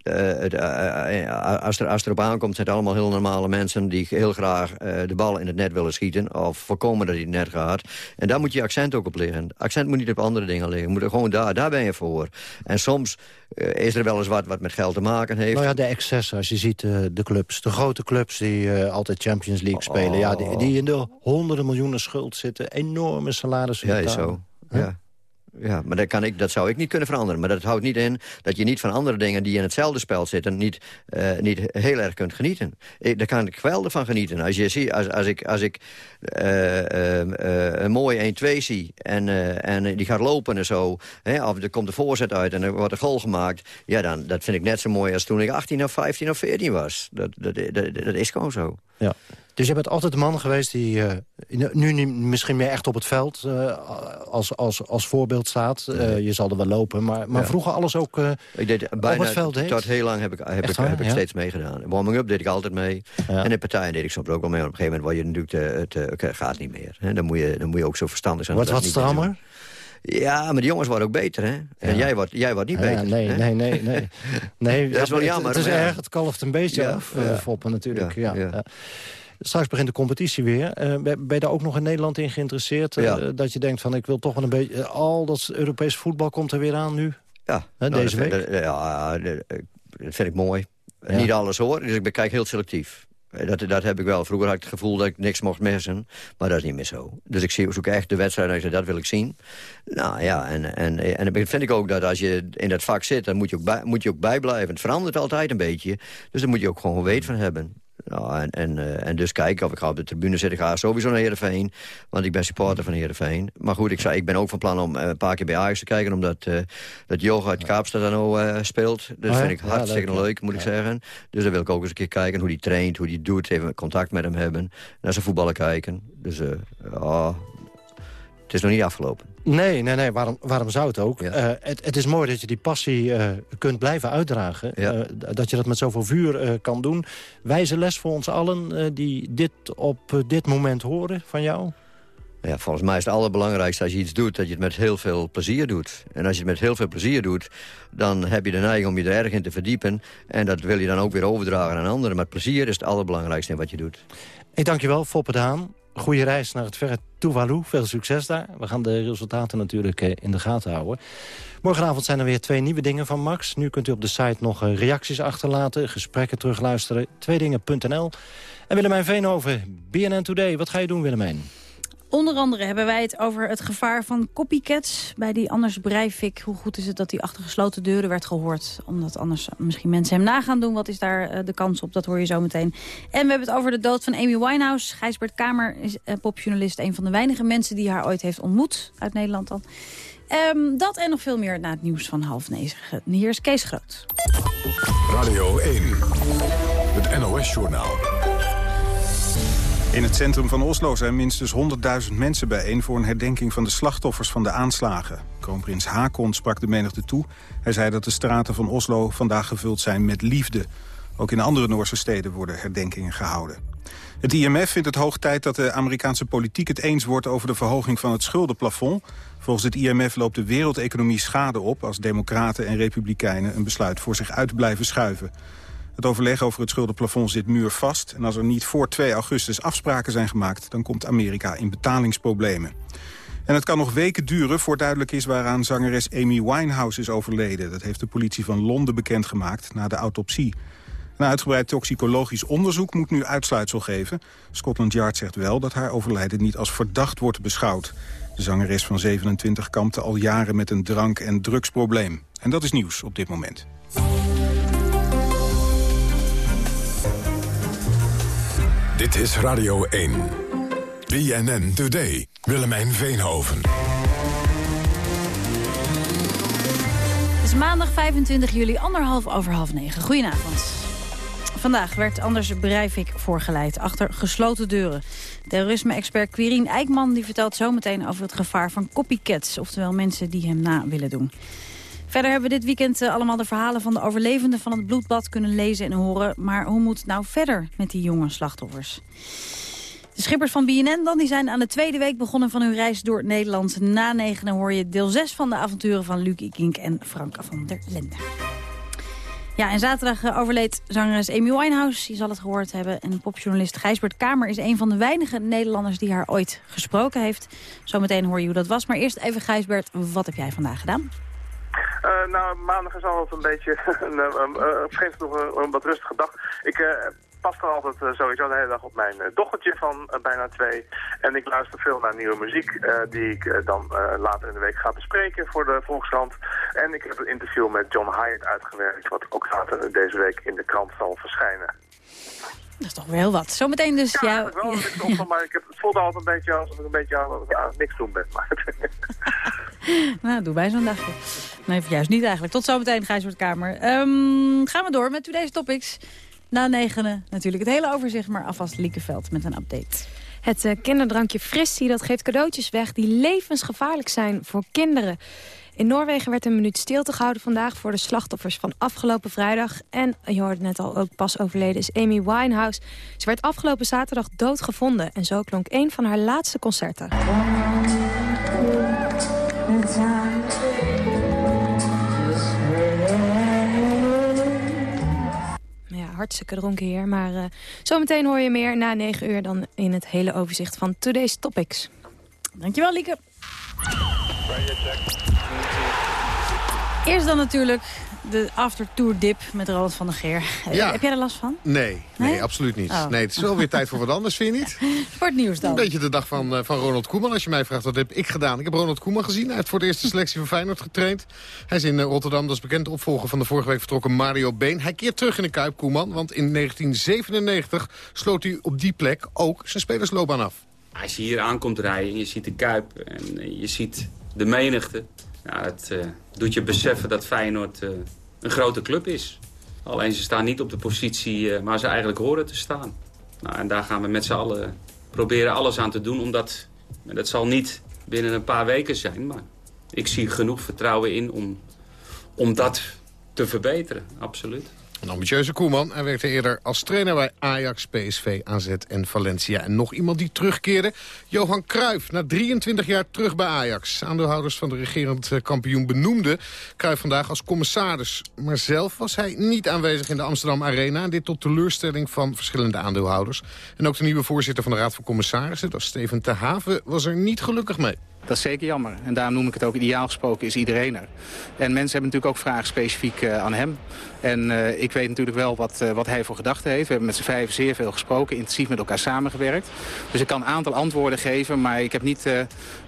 Eh, eh, eh, als, er, als er op aankomt, zijn het allemaal heel normale mensen... die heel graag de bal in het net willen schieten... of voorkomen dat hij het net gaat. En daar moet je accent ook op liggen. Accent moet niet op andere dingen liggen. Moet er gewoon daar, daar ben je voor. En soms is er wel eens wat wat met geld te maken heeft. Nou ja, de excessen, als je ziet de clubs, de grote clubs die altijd Champions League spelen... Ja, die, die in de honderden miljoenen schuld zitten, enorme salarissen Ja, zo. Ja. Ja, maar dat, kan ik, dat zou ik niet kunnen veranderen. Maar dat houdt niet in dat je niet van andere dingen die in hetzelfde spel zitten... niet, eh, niet heel erg kunt genieten. Ik, daar kan ik geweldig van genieten. Als, je als, als ik, als ik eh, eh, een mooi 1-2 zie en, en die gaat lopen en zo... Hè, of er komt de voorzet uit en er wordt een goal gemaakt... ja, dan, dat vind ik net zo mooi als toen ik 18 of 15 of 14 was. Dat, dat, dat, dat is gewoon zo. Ja. Dus je bent altijd de man geweest die eh, nu misschien meer echt op het veld eh, als, als, als voorbeeld staat. Eh, je zal er wel lopen, maar, maar Ja. vroeger alles ook Ik deed op bijna het veld deed. tot heel lang heb ik, heb Echt ik, heb ik steeds meegedaan. Warming-up deed ik altijd mee. Ja. En in partijen deed ik soms ook wel mee. Op een gegeven moment word je natuurlijk oké, gaat niet meer. Hè. Dan, moet je, dan moet je ook zo verstandig zijn. Wordt wat strammer? Ja, maar de jongens worden ook beter, hè? En jij wordt, jij wordt niet Ja, beter. nee, hè? nee, nee, nee. nee [laughs] Dat is wel het- jammer, Het is maar ja. erg, het kalft een beetje af, ja. Foppen natuurlijk. Ja. Straks begint de competitie weer. Eh, ben je daar ook nog in Nederland in geïnteresseerd? eh, Ja. dat je denkt van, ik wil toch wel een beetje... eh, al dat Europees voetbal komt er weer aan nu. Ja, Hè, nou, deze dat, week? vind- Ja, dat vind ik mooi. Ja. Niet alles hoor, dus ik bekijk heel selectief. Dat, dat heb ik wel. Vroeger had ik het gevoel dat ik niks mocht missen. Maar dat is niet meer zo. Dus ik zie- zoek echt de wedstrijd en ik zeg, dat wil ik zien. Nou ja, en, en, en dan vind ik ook dat als je in dat vak zit... dan moet je ook, bij, moet je ook bijblijven. Het verandert altijd een beetje. Dus daar moet je ook gewoon weet van hebben. Nou, en, en, eh, en dus kijken of ik ga op de tribune zitten. Ga sowieso naar Heerenveen, want ik ben supporter van Heerenveen. Maar goed, ik, zei, ik ben ook van plan om eh, een paar keer bij Ajax te kijken... omdat eh dat Joga uit Kaapstad ook eh, speelt. Dus Oh ja? vind ik Ja, hartstikke leuk, leuk, ja. moet ik Ja. zeggen. Dus dan wil ik ook eens een keer kijken hoe hij traint, hoe hij het doet. Even contact met hem hebben. Naar zijn voetballen kijken. Dus ja, Het is nog niet afgelopen. Nee, nee, nee. Waarom, waarom zou het ook? Eh, het, het, is mooi dat je die passie uh, kunt blijven uitdragen. Uh, dat je dat met zoveel vuur kan doen. Wijze les voor ons allen die dit op dit moment horen van jou? Ja, volgens mij is het allerbelangrijkste als je iets doet... dat je het met heel veel plezier doet. En als je het met heel veel plezier doet... dan heb je de neiging om je er erg in te verdiepen. En dat wil je dan ook weer overdragen aan anderen. Maar plezier is het allerbelangrijkste in wat je doet. Ik dank je wel, Foppe Daan. Goede reis naar het verre Tuvalu. Veel succes daar. We gaan de resultaten natuurlijk eh, in de gaten houden. Morgenavond zijn er weer twee nieuwe dingen van Max. Nu kunt u op de site nog eh, reacties achterlaten, gesprekken terugluisteren. Tweedingen.nl. En Willemijn Veenhoven, BNN Today. Wat ga je doen, Willemijn? Onder andere hebben wij het over het gevaar van copycats bij die Anders Breivik. Hoe goed is het dat hij achter gesloten deuren werd gehoord? Omdat anders misschien mensen hem na gaan doen. Wat is daar uh, de kans op? Dat hoor je zo meteen. En we hebben het over de dood van Amy Winehouse. Gijsbert Kamer is uh, popjournalist. Een van de weinige mensen die haar ooit heeft ontmoet. Uit Nederland dan. Um, dat en nog veel meer na het nieuws van half negen. Hier is Kees Groot. Radio 1. Het NOS-journaal. In het centrum van Oslo zijn minstens 100.000 mensen bijeen... voor een herdenking van de slachtoffers van de aanslagen. Kroonprins Hakon sprak de menigte toe. Hij zei dat de straten van Oslo vandaag gevuld zijn met liefde. Ook in andere Noorse steden worden herdenkingen gehouden. Het IMF vindt het hoog tijd dat de Amerikaanse politiek het eens wordt... over de verhoging van het schuldenplafond. Volgens het IMF loopt de wereldeconomie schade op... als democraten en republikeinen een besluit voor zich uit blijven schuiven. Het overleg over het schuldenplafond zit muurvast. En als er niet voor 2 augustus afspraken zijn gemaakt... dan komt Amerika in betalingsproblemen. En het kan nog weken duren voor duidelijk is waaraan zangeres Amy Winehouse is overleden. Dat heeft de politie van Londen bekendgemaakt na de autopsie. Een uitgebreid toxicologisch onderzoek moet nu uitsluitsel geven. Scotland Yard zegt wel dat haar overlijden niet als verdacht wordt beschouwd. De zangeres van 27 kampte al jaren met een drank- en drugsprobleem. En dat is nieuws op dit moment. Dit is Radio 1. BNN Today. Willemijn Veenhoven. Het is maandag 25 juli, anderhalf over half negen. Goedenavond. Vandaag werd Anders Breivik voorgeleid achter gesloten deuren. Terrorisme-expert Quirine Eijkman die vertelt zometeen over het gevaar van copycats. Oftewel mensen die hem na willen doen. Verder hebben we dit weekend eh, allemaal de verhalen van de overlevenden van het bloedbad kunnen lezen en horen. Maar hoe moet het nou verder met die jonge slachtoffers? De schippers van BNN dan, die zijn aan de tweede week begonnen van hun reis door Nederland. Na negenen hoor je deel 6 van de avonturen van Luc Ikink en Frank van der Lende. Ja, en zaterdag eh, overleed zangeres Amy Winehouse. Je zal het gehoord hebben. En popjournalist Gijsbert Kamer is een van de weinige Nederlanders die haar ooit gesproken heeft. Zometeen hoor je hoe dat was. Maar eerst even Gijsbert, wat heb jij vandaag gedaan? Uh, nou, maandag is altijd een beetje, [laughs] een, een, een, nog een, een, wat rustige dag. Ik uh, pas er altijd uh, sowieso de hele dag op mijn dochtertje van bijna twee. En ik luister veel naar nieuwe muziek, die ik dan later in de week ga bespreken voor de Volkskrant. En ik heb een interview met John Hyatt uitgewerkt, wat ook later deze week in de krant zal verschijnen. Dat is toch wel wat. Zometeen dus... Ja, ja, wel, ja. Van, [laughs] maar ik heb, het voelde altijd een beetje alsof ik een beetje aan, ja, niks doen ben. Maar [laughs] nou, doe bij zo'n dagje. Nee, juist niet eigenlijk. Tot zometeen, Gijsbert Kamer. Um, gaan we door met deze topics. Na negenen natuurlijk het hele overzicht, maar alvast Liekeveld met een update. Het uh, kinderdrankje Fristie dat geeft cadeautjes weg die levensgevaarlijk zijn voor kinderen. In Noorwegen werd een minuut stilte gehouden vandaag voor de slachtoffers van afgelopen vrijdag. En, je hoorde net al, ook pas overleden is Amy Winehouse. Ze werd afgelopen zaterdag doodgevonden en zo klonk een van haar laatste concerten. Ja, hartstikke dronken hier. Maar uh, zometeen hoor je meer na 9 uur dan in het hele overzicht van Today's Topics. Dankjewel, Lieke. Eerst dan natuurlijk de aftertour dip met Roland van der Geer. Ja. Heb jij er last van? Nee, nee, absoluut niet. Oh. Nee, het is wel weer tijd voor wat anders, vind je niet? [laughs] Sportnieuws dan. Een beetje de dag van, uh, van Ronald Koeman. Als je mij vraagt, wat heb ik gedaan? Ik heb Ronald Koeman gezien. Hij heeft voor de eerste selectie van Feyenoord getraind. Hij is in uh, Rotterdam, dat is bekend opvolger van de vorige week vertrokken Mario Been. Hij keert terug in de Kuip, Koeman. Want in 1997 sloot hij op die plek ook zijn spelersloopbaan af. Als je hier aankomt rijden en je ziet de Kuip en eh, je ziet de menigte... Het uh, doet je beseffen dat Feyenoord uh, een grote club is. Alleen ze staan niet op de positie uh, waar ze eigenlijk horen te staan. Nou, en daar gaan we met z'n allen proberen alles aan te doen. Omdat, dat zal niet binnen een paar weken zijn. Maar ik zie genoeg vertrouwen in om, om dat te verbeteren, absoluut. Een ambitieuze Koeman. Hij werkte eerder als trainer bij Ajax, PSV, AZ en Valencia. En nog iemand die terugkeerde, Johan Cruijff. Na 23 jaar terug bij Ajax. Aandeelhouders van de regerend eh, kampioen benoemde Cruijff vandaag als commissaris. Maar zelf was hij niet aanwezig in de Amsterdam Arena. En dit tot teleurstelling van verschillende aandeelhouders. En ook de nieuwe voorzitter van de Raad van Commissarissen, dat is Steven Haven, was er niet gelukkig mee. Dat is zeker jammer. En daarom noem ik het ook ideaal gesproken is iedereen er. En mensen hebben natuurlijk ook vragen specifiek uh, aan hem. En uh, ik weet natuurlijk wel wat, uh, wat hij voor gedachten heeft. We hebben met z'n vijf zeer veel gesproken, intensief met elkaar samengewerkt. Dus ik kan een aantal antwoorden geven, maar ik heb niet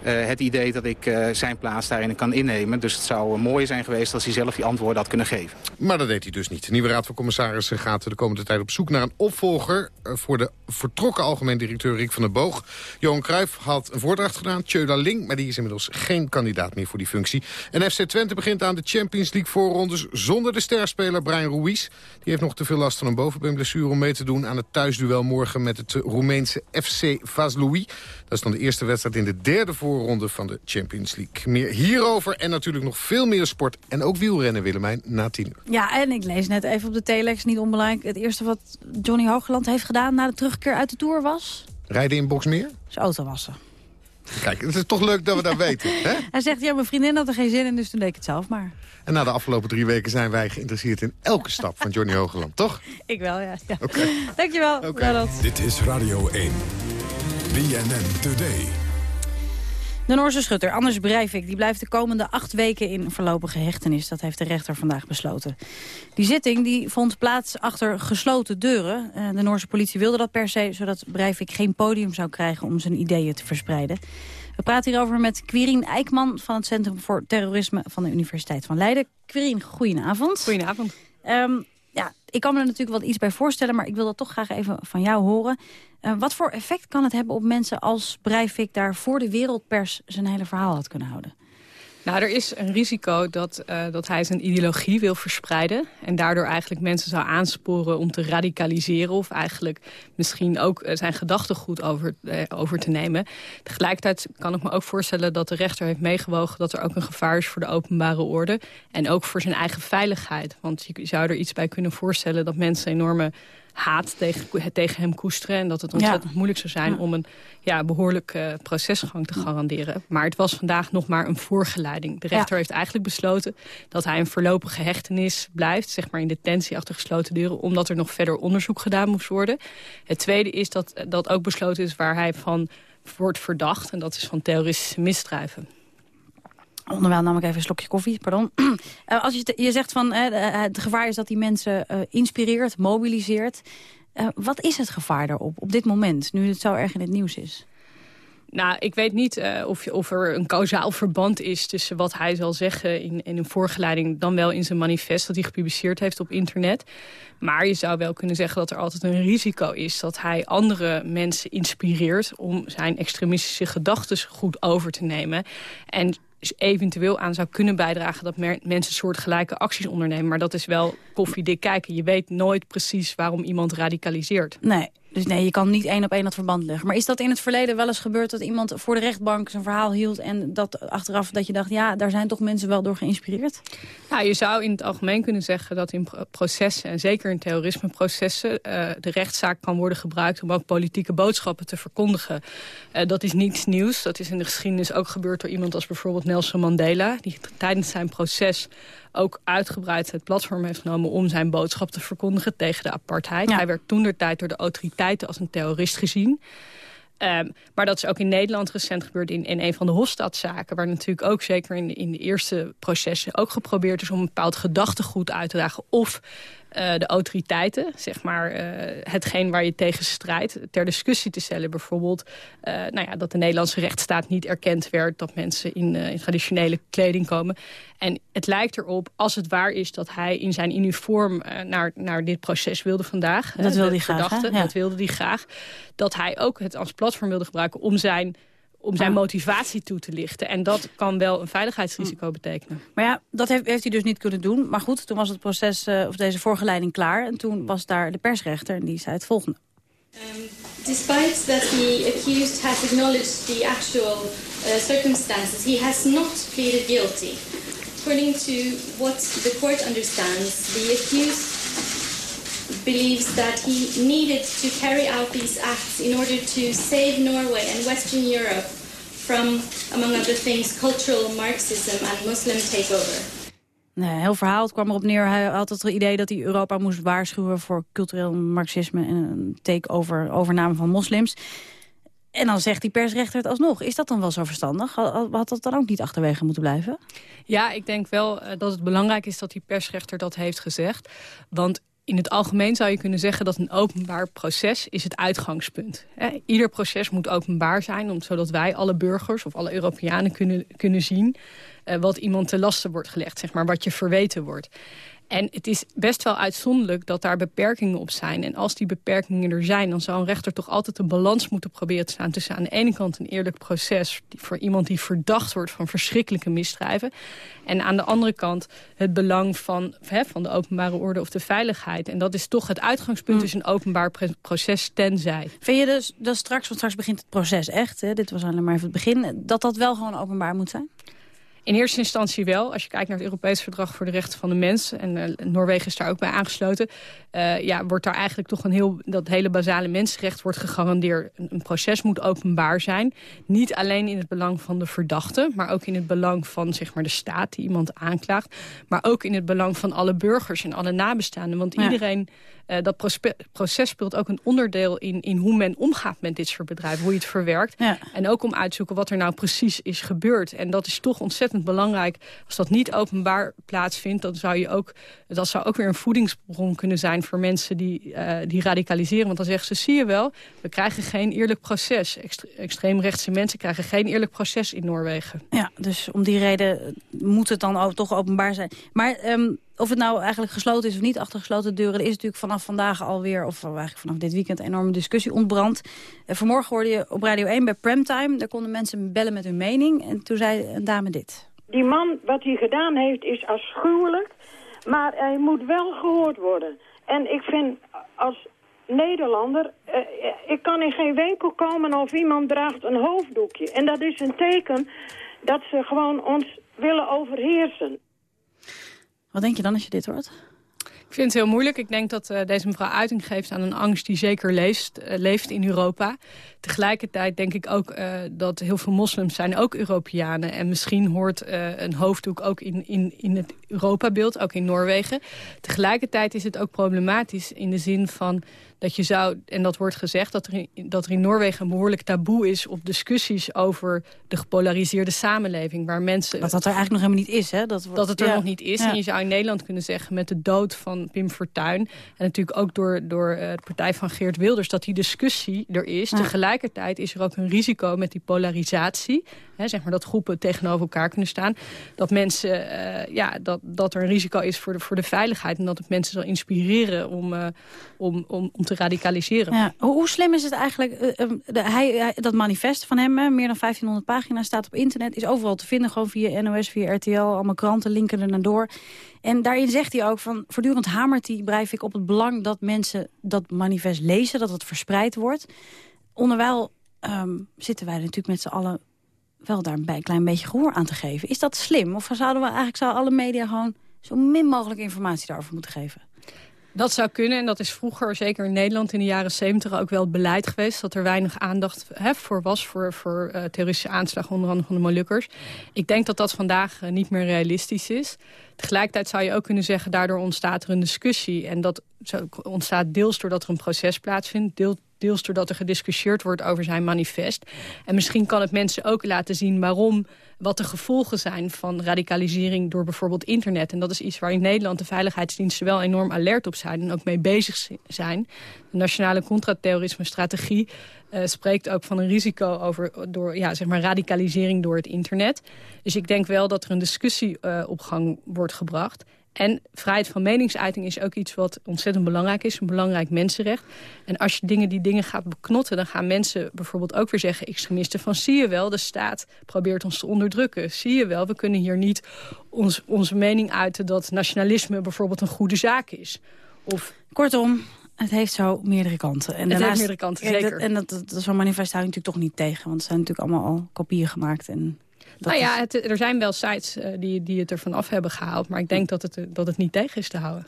het idee dat ik zijn plaats daarin kan innemen. Dus het zou mooi zijn geweest als hij zelf die antwoorden had kunnen geven. Maar dat deed hij dus niet. De nieuwe Raad van Commissarissen gaat de komende tijd op zoek naar een opvolger... voor de vertrokken algemeen directeur Rick van der Boog. Johan Cruijff had een voordracht gedaan, Tjöda Ling maar die is inmiddels geen kandidaat meer voor die functie. En FC Twente begint aan de Champions League voorrondes zonder de sterspeler Brian Ruiz. Die heeft nog te veel last van een bovenbeenblessure om mee te doen aan het thuisduel morgen met het Roemeense FC Vaslui. Dat is dan de eerste wedstrijd in de derde voorronde van de Champions League. Meer hierover en natuurlijk nog veel meer sport en ook wielrennen, Willemijn, na tien uur. Ja, en ik lees net even op de telex, niet onbelangrijk... het eerste wat Johnny Hoogland heeft gedaan na de terugkeer uit de Tour was... Rijden in Boxmeer? Zijn auto wassen. Kijk, het is toch leuk dat we dat [laughs] weten. Hè? Hij zegt, ja, mijn vriendin had er geen zin in, dus toen deed ik het zelf maar. En na de afgelopen drie weken zijn wij geïnteresseerd in elke stap van Johnny Hogeland, toch? [laughs] Ik wel, ja. ja. Dankjewel, okay. Dit is Radio 1. BNN Today. De Noorse schutter Anders Breivik die blijft de komende acht weken in voorlopige hechtenis. Dat heeft de rechter vandaag besloten. Die zitting die vond plaats achter gesloten deuren. Eh, de Noorse politie wilde dat per se, zodat Breivik geen podium zou krijgen om zijn ideeën te verspreiden. We praten hierover met Quirien Eikman van het Centrum voor Terrorisme van de Universiteit van Leiden. Quirien, goedenavond. Goedenavond. Um, ja, ik kan me er natuurlijk wel iets bij voorstellen, maar ik wil dat toch graag even van jou horen. Uh, wat voor effect kan het hebben op mensen als Breivik daar voor de wereldpers zijn hele verhaal had kunnen houden? Nou, er is een risico dat, uh, dat hij zijn ideologie wil verspreiden... en daardoor eigenlijk mensen zou aansporen om te radicaliseren... of eigenlijk misschien ook uh, zijn gedachtegoed over, uh, over te nemen. Tegelijkertijd kan ik me ook voorstellen dat de rechter heeft meegewogen... dat er ook een gevaar is voor de openbare orde... en ook voor zijn eigen veiligheid. Want je zou er iets bij kunnen voorstellen dat mensen enorme haat tegen, tegen hem koesteren. En dat het ontzettend moeilijk zou zijn om een ja, behoorlijke uh, procesgang te garanderen. Maar het was vandaag nog maar een voorgeleiding. De rechter heeft eigenlijk besloten dat hij een voorlopige hechtenis blijft. Zeg maar in detentie achter gesloten deuren. Omdat er nog verder onderzoek gedaan moest worden. Het tweede is dat dat ook besloten is waar hij van wordt verdacht. En dat is van terroristische misdrijven. Onderwijl nam ik even een slokje koffie, pardon. Uh, [clears throat] als je, je zegt van uh, het gevaar is dat die mensen inspireert, mobiliseert. wat is het gevaar daarop, op dit moment, nu het zo erg in het nieuws is? Nou, ik weet niet of, of, er een kausaal verband is tussen wat hij zal zeggen in, in een voorgeleiding... dan wel in zijn manifest dat hij gepubliceerd heeft op internet. Maar je zou wel kunnen zeggen dat er altijd een risico is... dat hij andere mensen inspireert om zijn extremistische gedachten goed over te nemen. En eventueel aan zou kunnen bijdragen... dat mensen soortgelijke acties ondernemen. Maar dat is wel koffiedik kijken. Je weet nooit precies waarom iemand radicaliseert. Nee, dus nee, je kan niet één op één dat verband leggen. Maar is dat in het verleden wel eens gebeurd dat iemand voor de rechtbank zijn verhaal hield... en dat achteraf dat je dacht, ja, daar zijn toch mensen wel door geïnspireerd? Nou, je zou in het algemeen kunnen zeggen dat in processen... en zeker in terrorismeprocessen uh, de rechtszaak kan worden gebruikt... om ook politieke boodschappen te verkondigen. Uh, dat is niets nieuws. Dat is in de geschiedenis ook gebeurd door iemand als bijvoorbeeld Nelson Mandela... die tijdens zijn proces ook uitgebreid het platform heeft genomen... om zijn boodschap te verkondigen tegen de apartheid. Hij werd toen de tijd door de autoriteiten als een terrorist gezien. Um, maar dat is ook in Nederland recent gebeurd in, in een van de Hofstadzaken... waar natuurlijk ook zeker in de, in de eerste processen ook geprobeerd is... om een bepaald gedachtegoed uit te dragen... of uh, de autoriteiten, zeg maar, uh, hetgeen waar je tegen strijdt, ter discussie te stellen. Bijvoorbeeld uh, nou ja, dat de Nederlandse rechtsstaat niet erkend werd, dat mensen in, in, traditionele kleding komen. En het lijkt erop, als het waar is dat hij in zijn uniform naar, naar dit proces wilde vandaag. Dat wilde hij graag. Ja. Dat wilde hij graag. Dat hij ook het als platform wilde gebruiken om zijn om zijn motivatie toe te lichten. En dat kan wel een veiligheidsrisico betekenen. Maar ja, dat heeft, heeft hij dus niet kunnen doen. Maar goed, toen was het proces, uh, of deze voorgeleiding klaar. En toen was daar de persrechter en die zei het volgende. Um, despite that the accused has acknowledged the actual uh, circumstances, he has not pleaded guilty. According to what the court understands, the accused believes that he needed to carry out these acts in order to save Norway and Western Europe from, among other things, cultural Marxism and Muslim takeover. Nee, heel verhaal. Het kwam erop neer. Hij had het idee dat hij Europa moest waarschuwen voor cultureel marxisme en een takeover, overname van moslims. En dan zegt die persrechter het alsnog. Is dat dan wel zo verstandig? Had dat dan ook niet achterwege moeten blijven? Ja, ik denk wel eh, dat het belangrijk is dat die persrechter dat heeft gezegd. Want in het algemeen zou je kunnen zeggen dat een openbaar proces is het uitgangspunt. Ieder proces moet openbaar zijn, zodat wij alle burgers of alle Europeanen kunnen, kunnen zien uh, wat iemand te lasten wordt gelegd, zeg maar, wat je verweten wordt. En het is best wel uitzonderlijk dat daar beperkingen op zijn. En als die beperkingen er zijn, dan zou een rechter toch altijd een balans moeten proberen te staan... tussen aan de ene kant een eerlijk proces voor iemand die verdacht wordt van verschrikkelijke misdrijven. En aan de andere kant het belang van, hè, van de openbare orde of de veiligheid. En dat is toch het uitgangspunt, mm. dus een openbaar proces tenzij. Vind je dus dat straks, want straks begint het proces echt... Hè, dit was alleen maar even het begin, dat dat wel gewoon openbaar moet zijn? In eerste instantie wel. Als je kijkt naar het Europees Verdrag voor de Rechten van de Mens... en uh, Noorwegen is daar ook bij aangesloten... Uh, ja, wordt daar eigenlijk toch een heel... dat hele basale mensenrecht wordt gegarandeerd. Een, een, proces moet openbaar zijn. Niet alleen in het belang van de verdachte... maar ook in het belang van zeg maar, de staat die iemand aanklaagt. Maar ook in het belang van alle burgers en alle nabestaanden. Want iedereen uh, dat proces speelt ook een onderdeel in, in hoe men omgaat met dit soort bedrijven. Hoe je het verwerkt. En ook om uit te zoeken wat er nou precies is gebeurd. En dat is toch ontzettend belangrijk. Als dat niet openbaar plaatsvindt, dan zou je ook, dat zou ook weer een voedingsbron kunnen zijn voor mensen die, uh, die radicaliseren. Want dan zeggen ze, zie je wel, we krijgen geen eerlijk proces. Extre extreemrechtse mensen krijgen geen eerlijk proces in Noorwegen. Ja, dus om die reden moet het dan ook toch openbaar zijn. Maar um, of het nou eigenlijk gesloten is of niet achter gesloten deuren... is natuurlijk vanaf vandaag alweer, of eigenlijk vanaf dit weekend... een enorme discussie ontbrand. Uh, vanmorgen hoorde je op Radio 1 bij Premtime... daar konden mensen bellen met hun mening. En toen zei een dame dit. Die man, wat hij gedaan heeft, is afschuwelijk. Maar hij moet wel gehoord worden. En ik vind als Nederlander... Uh, ik kan in geen winkel komen of iemand draagt een hoofddoekje. En dat is een teken dat ze gewoon ons willen overheersen. Wat denk je dan als je dit hoort? Ik vind het heel moeilijk. Ik denk dat uh, deze mevrouw uiting geeft aan een angst die zeker leeft, uh, leeft in Europa. Tegelijkertijd denk ik ook uh, dat heel veel moslims zijn ook Europeanen. En misschien hoort een hoofddoek ook in, in, in het Europabeeld, ook in Noorwegen. Tegelijkertijd is het ook problematisch in de zin van dat je zou, en dat wordt gezegd, dat er, in, dat er in Noorwegen een behoorlijk taboe is op discussies over de gepolariseerde samenleving. Waar mensen. Dat dat er eigenlijk nog helemaal niet is, hè? Dat, wordt, dat het er nog niet is. En je zou in Nederland kunnen zeggen met de dood van Pim Fortuyn. En natuurlijk ook door, door uh, de partij van Geert Wilders, dat die discussie er is. Tegelijkertijd is er ook een risico met die polarisatie. Hè, zeg maar dat groepen tegenover elkaar kunnen staan. Dat mensen, uh, ja, dat, dat er een risico is voor de, voor de veiligheid. En dat het mensen zal inspireren om, uh, om, om, om te radicaliseren. Ja. Hoe slim is het eigenlijk? Uh, de, hij, dat manifest van hem, meer dan 1500 pagina's, staat op internet. Is overal te vinden, gewoon via NOS, via RTL. Allemaal kranten linken er naar door. En daarin zegt hij ook van, voortdurend hamert hij, ik op het belang dat mensen dat manifest lezen, dat het verspreid wordt. Onderwijl um, zitten wij natuurlijk met z'n allen wel daar een klein beetje gehoor aan te geven. Is dat slim? Of zouden we eigenlijk zou alle media gewoon zo min mogelijk informatie daarover moeten geven? Dat zou kunnen en dat is vroeger, zeker in Nederland in de jaren 70 ook wel beleid geweest. Dat er weinig aandacht hè, voor was voor, voor uh, terroristische aanslagen, onder andere van de Molukkers. Ik denk dat dat vandaag uh, niet meer realistisch is. Tegelijkertijd zou je ook kunnen zeggen, daardoor ontstaat er een discussie. En dat ontstaat deels doordat er een proces plaatsvindt, deel, deels doordat er gediscussieerd wordt over zijn manifest. En misschien kan het mensen ook laten zien waarom wat de gevolgen zijn van radicalisering door bijvoorbeeld internet. En dat is iets waar in Nederland de veiligheidsdiensten wel enorm alert op zijn en ook mee bezig zijn. De Nationale Contraterrorisme-strategie uh, spreekt ook van een risico over door, ja, zeg maar radicalisering door het internet. Dus ik denk wel dat er een discussie uh, op gang wordt gebracht. En vrijheid van meningsuiting is ook iets wat ontzettend belangrijk is. Een belangrijk mensenrecht. En als je dingen die dingen gaat beknotten... dan gaan mensen bijvoorbeeld ook weer zeggen... extremisten van zie je wel, de staat probeert ons te onderdrukken. Zie je wel, we kunnen hier niet ons, onze mening uiten... dat nationalisme bijvoorbeeld een goede zaak is. Of... Kortom, Het heeft zo meerdere kanten. En het heeft meerdere kanten, zeker. en dat, dat, zo'n manifest hou je natuurlijk toch niet tegen. Want er zijn natuurlijk allemaal al kopieën gemaakt. En nou ja, het, er zijn wel sites uh, die, die het ervan af hebben gehaald. Maar ik denk dat het, dat het niet tegen is te houden.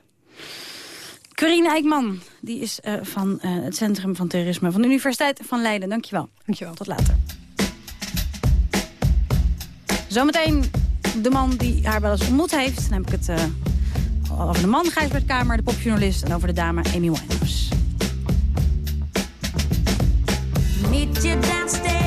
Corine Eijkman, die is uh, van uh, het Centrum van Terrorisme van de Universiteit van Leiden. Dankjewel. Dankjewel. Tot later. Zometeen de man die haar wel eens ontmoet heeft. Dan heb ik het uh, over de man Gijsbert Kamer, de popjournalist... en over de dame Amy Winehouse. Meet you downstairs.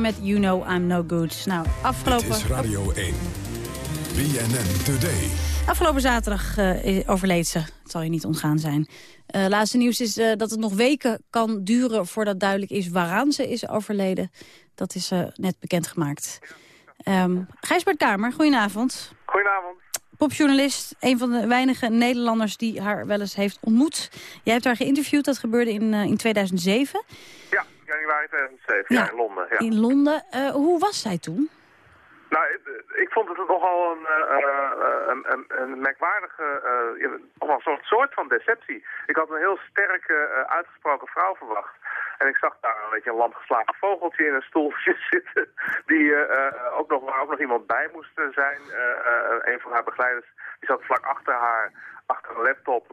Met You Know I'm No Good. Nou, afgelopen... Het is Radio 1. BNN Today. Afgelopen zaterdag uh, overleed ze. Het zal je niet ontgaan zijn. Uh, laatste nieuws is uh, dat het nog weken kan duren voordat duidelijk is waaraan ze is overleden. Dat is net bekendgemaakt. Um, Gijsbert Kamer, goedenavond. Goedenavond. Popjournalist, een van de weinige Nederlanders die haar wel eens heeft ontmoet. Jij hebt haar geïnterviewd, dat gebeurde in, in 2007. Ja januari 2007, ja, in Londen. Ja. In Londen. Uh, hoe was zij toen? Nou, ik vond het nogal een, uh, een, een, een merkwaardige, uh, een soort, soort van deceptie. Ik had een heel sterke, uitgesproken vrouw verwacht. En ik zag daar een beetje een vogeltje in een stoeltje [laughs] zitten. Die ook nog, waar ook nog iemand bij moest zijn. een van haar begeleiders die zat vlak achter haar, achter een laptop,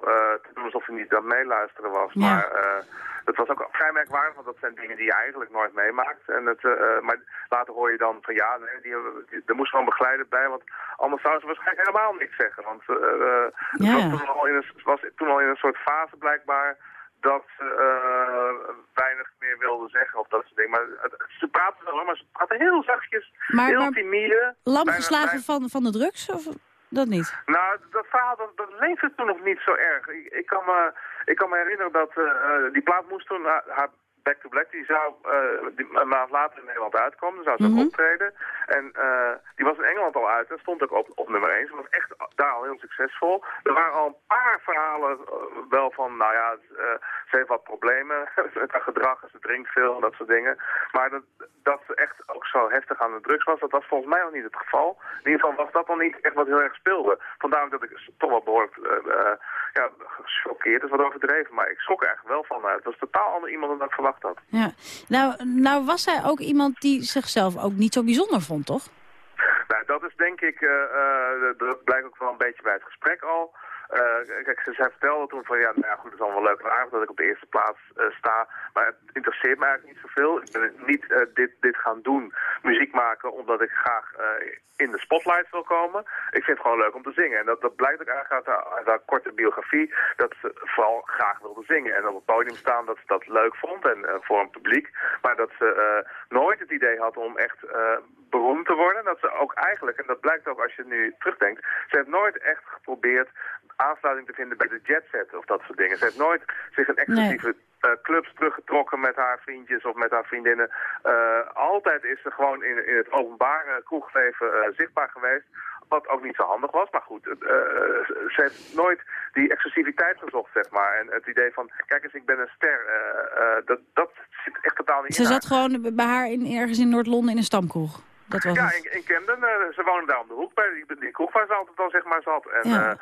te doen alsof hij niet aan meeluisteren was. Maar dat was ook vrij merkwaardig, want dat zijn dingen die je eigenlijk nooit meemaakt. En het, maar later hoor je dan van ja, nee, die, die, er moest een begeleider bij, want anders zouden ze waarschijnlijk helemaal niks zeggen. Want ja. het was, toen al in een, was toen al in een soort fase blijkbaar dat ze uh, weinig meer wilden zeggen of dat soort dingen. Maar ze praten wel, maar ze praten heel zachtjes, maar, heel maar timide. Lam geslagen van, van de drugs? Of? Dat niet? Nou, dat verhaal, dat, dat leefde toen nog niet zo erg. Ik, ik, kan, me, ik kan me herinneren dat uh, die plaat moest toen... haar, Back to Black, die zou uh, die, een maand later in Nederland uitkomen. Dan zou ze mm -hmm. ook optreden. En uh, die was in Engeland al uit en stond ook op, op nummer 1. Ze was echt daar al heel succesvol. Er waren al een paar verhalen uh, wel van, nou ja, ze heeft wat problemen [laughs] met haar gedrag. Ze drinkt veel en dat soort dingen. Maar dat, dat ze echt ook zo heftig aan de drugs was, dat was volgens mij nog niet het geval. In ieder geval was dat dan niet echt wat heel erg speelde. Vandaar dat ik toch wel behoorlijk ja, gechoqueerd is wat overdreven. Maar ik schrok er eigenlijk wel van. Het was totaal ander iemand dan ik verwacht had. Ja. Nou, nou was hij ook iemand die zichzelf ook niet zo bijzonder vond, toch? Nou, dat is denk ik, uh, uh, dat blijkt ook wel een beetje bij het gesprek al. Uh, kijk, ze, zij vertelde toen van, ja, nou goed, het is allemaal leuk en aardig dat ik op de eerste plaats uh, sta, maar het interesseert me eigenlijk niet zoveel. Ik ben niet uh, dit, dit gaan doen, muziek maken, omdat ik graag in de spotlight wil komen. Ik vind het gewoon leuk om te zingen. En dat, dat blijkt ook eigenlijk uit haar, uit haar korte biografie, dat ze vooral graag wilde zingen. En op het podium staan dat ze dat leuk vond en voor een publiek. Maar dat ze nooit het idee had om echt beroemd te worden. Dat ze ook eigenlijk, en dat blijkt ook als je nu terugdenkt, ze heeft nooit echt geprobeerd aansluiting te vinden bij de jetset of dat soort dingen. Ze heeft nooit zich een exclusieve nee. uh, clubs teruggetrokken met haar vriendjes of met haar vriendinnen. Uh, altijd is ze gewoon in, in het openbare kroegleven uh, zichtbaar geweest. Wat ook niet zo handig was, maar goed, ze heeft nooit die exclusiviteit gezocht, zeg maar. En het idee van, kijk eens, ik ben een ster, dat, dat zit echt totaal niet ze in Ze zat gewoon bij haar in, ergens in Noord-Londen in een stamkroeg? Dat was ja, in, in Camden. Uh, ze wonen daar om de hoek bij die, die kroeg waar ze altijd al zeg maar zat. En, ja, uh, uh,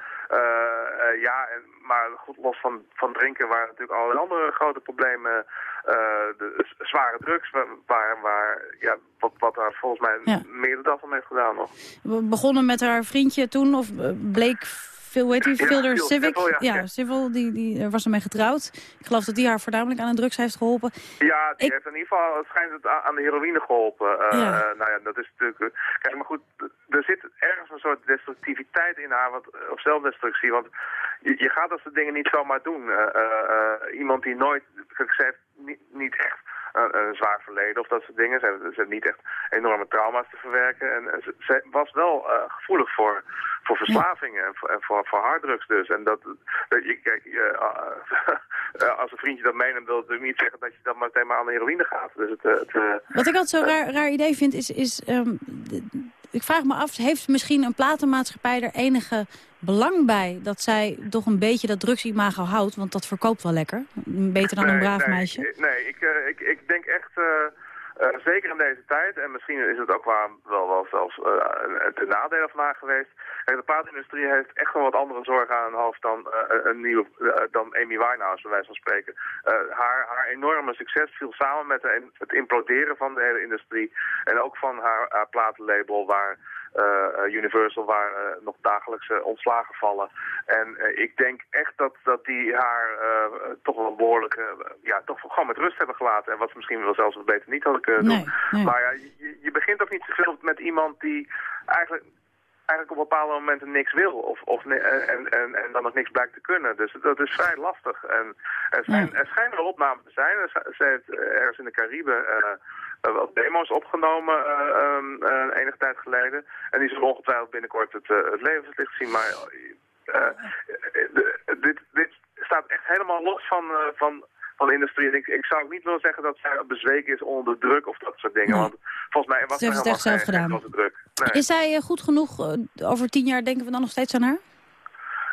ja en, maar goed, los van, van drinken waren natuurlijk allerlei andere grote problemen. de zware drugs, waar, waar, ja, wat, wat haar volgens mij ja. meer dan van heeft gedaan nog. We begonnen met haar vriendje toen, of bleek veel, weet u, Filder ja, Civic. Civil, ja. ja, Civil, die, die was ermee getrouwd. Ik geloof dat die haar voornamelijk aan de drugs heeft geholpen. Ja, die ik... heeft in ieder geval, het schijnt het aan de heroïne geholpen. Uh, ja. Uh, nou ja, dat is natuurlijk... Kijk, maar goed, er zit ergens een soort destructiviteit in haar, wat, of zelfdestructie. Want je, je gaat dat soort dingen niet zomaar doen. Uh, iemand die nooit, ze heeft niet, niet echt een, een, zwaar verleden of dat soort dingen. Ze heeft niet echt enorme trauma's te verwerken. En ze, ze was wel uh, gevoelig voor, voor verslavingen en voor, en voor, voor harddrugs dus. En dat, dat je, kijk, uh, [laughs] als een vriendje dat meeneemt, wil natuurlijk niet zeggen dat je dan meteen maar aan de heroïne gaat. Dus het, het, Wat ik altijd zo'n raar, raar idee vind is... is um, ik vraag me af, heeft misschien een platenmaatschappij er enige belang bij dat zij toch een beetje dat drugsimago houdt? Want dat verkoopt wel lekker. Beter dan nee, een braaf nee, meisje. Nee, ik, uh, ik, ik denk echt... Uh, uh, zeker in deze tijd, en misschien is het ook wel, wel, wel zelfs ten nadele van haar geweest. Kijk, de plaatindustrie heeft echt wel wat andere zorgen aan hun hoofd dan, een nieuwe, dan Amy Winehouse, bij wijze van spreken. haar, haar enorme succes viel samen met het imploderen van de hele industrie. En ook van haar, haar platenlabel, waar uh, Universal waar uh, nog dagelijkse ontslagen vallen. En uh, ik denk echt dat, dat die haar toch wel behoorlijk, ja, toch gewoon met rust hebben gelaten. En wat ze misschien wel zelfs wat beter niet hadden doen. Nee, nee. Maar ja, je, je begint ook niet zoveel met iemand die eigenlijk eigenlijk op bepaalde momenten niks wil. Of, of en, en, en dan nog niks blijkt te kunnen. Dus dat is vrij lastig. En er, zijn, ja. er schijnen wel opnamen te zijn. Ze heeft ergens in de Cariben uh, wat demo's opgenomen uh, uh, enige tijd geleden. En die zullen ongetwijfeld binnenkort het, het levenslicht zien. Maar dit, dit staat echt helemaal los van, van, van de industrie. En ik, ik zou ook niet willen zeggen dat zij bezweken is onder druk of dat soort dingen. Nee. Want volgens mij was Ze heeft het echt zelf geen, gedaan. geen druk. Nee. Is zij goed genoeg? over tien jaar denken we dan nog steeds aan haar?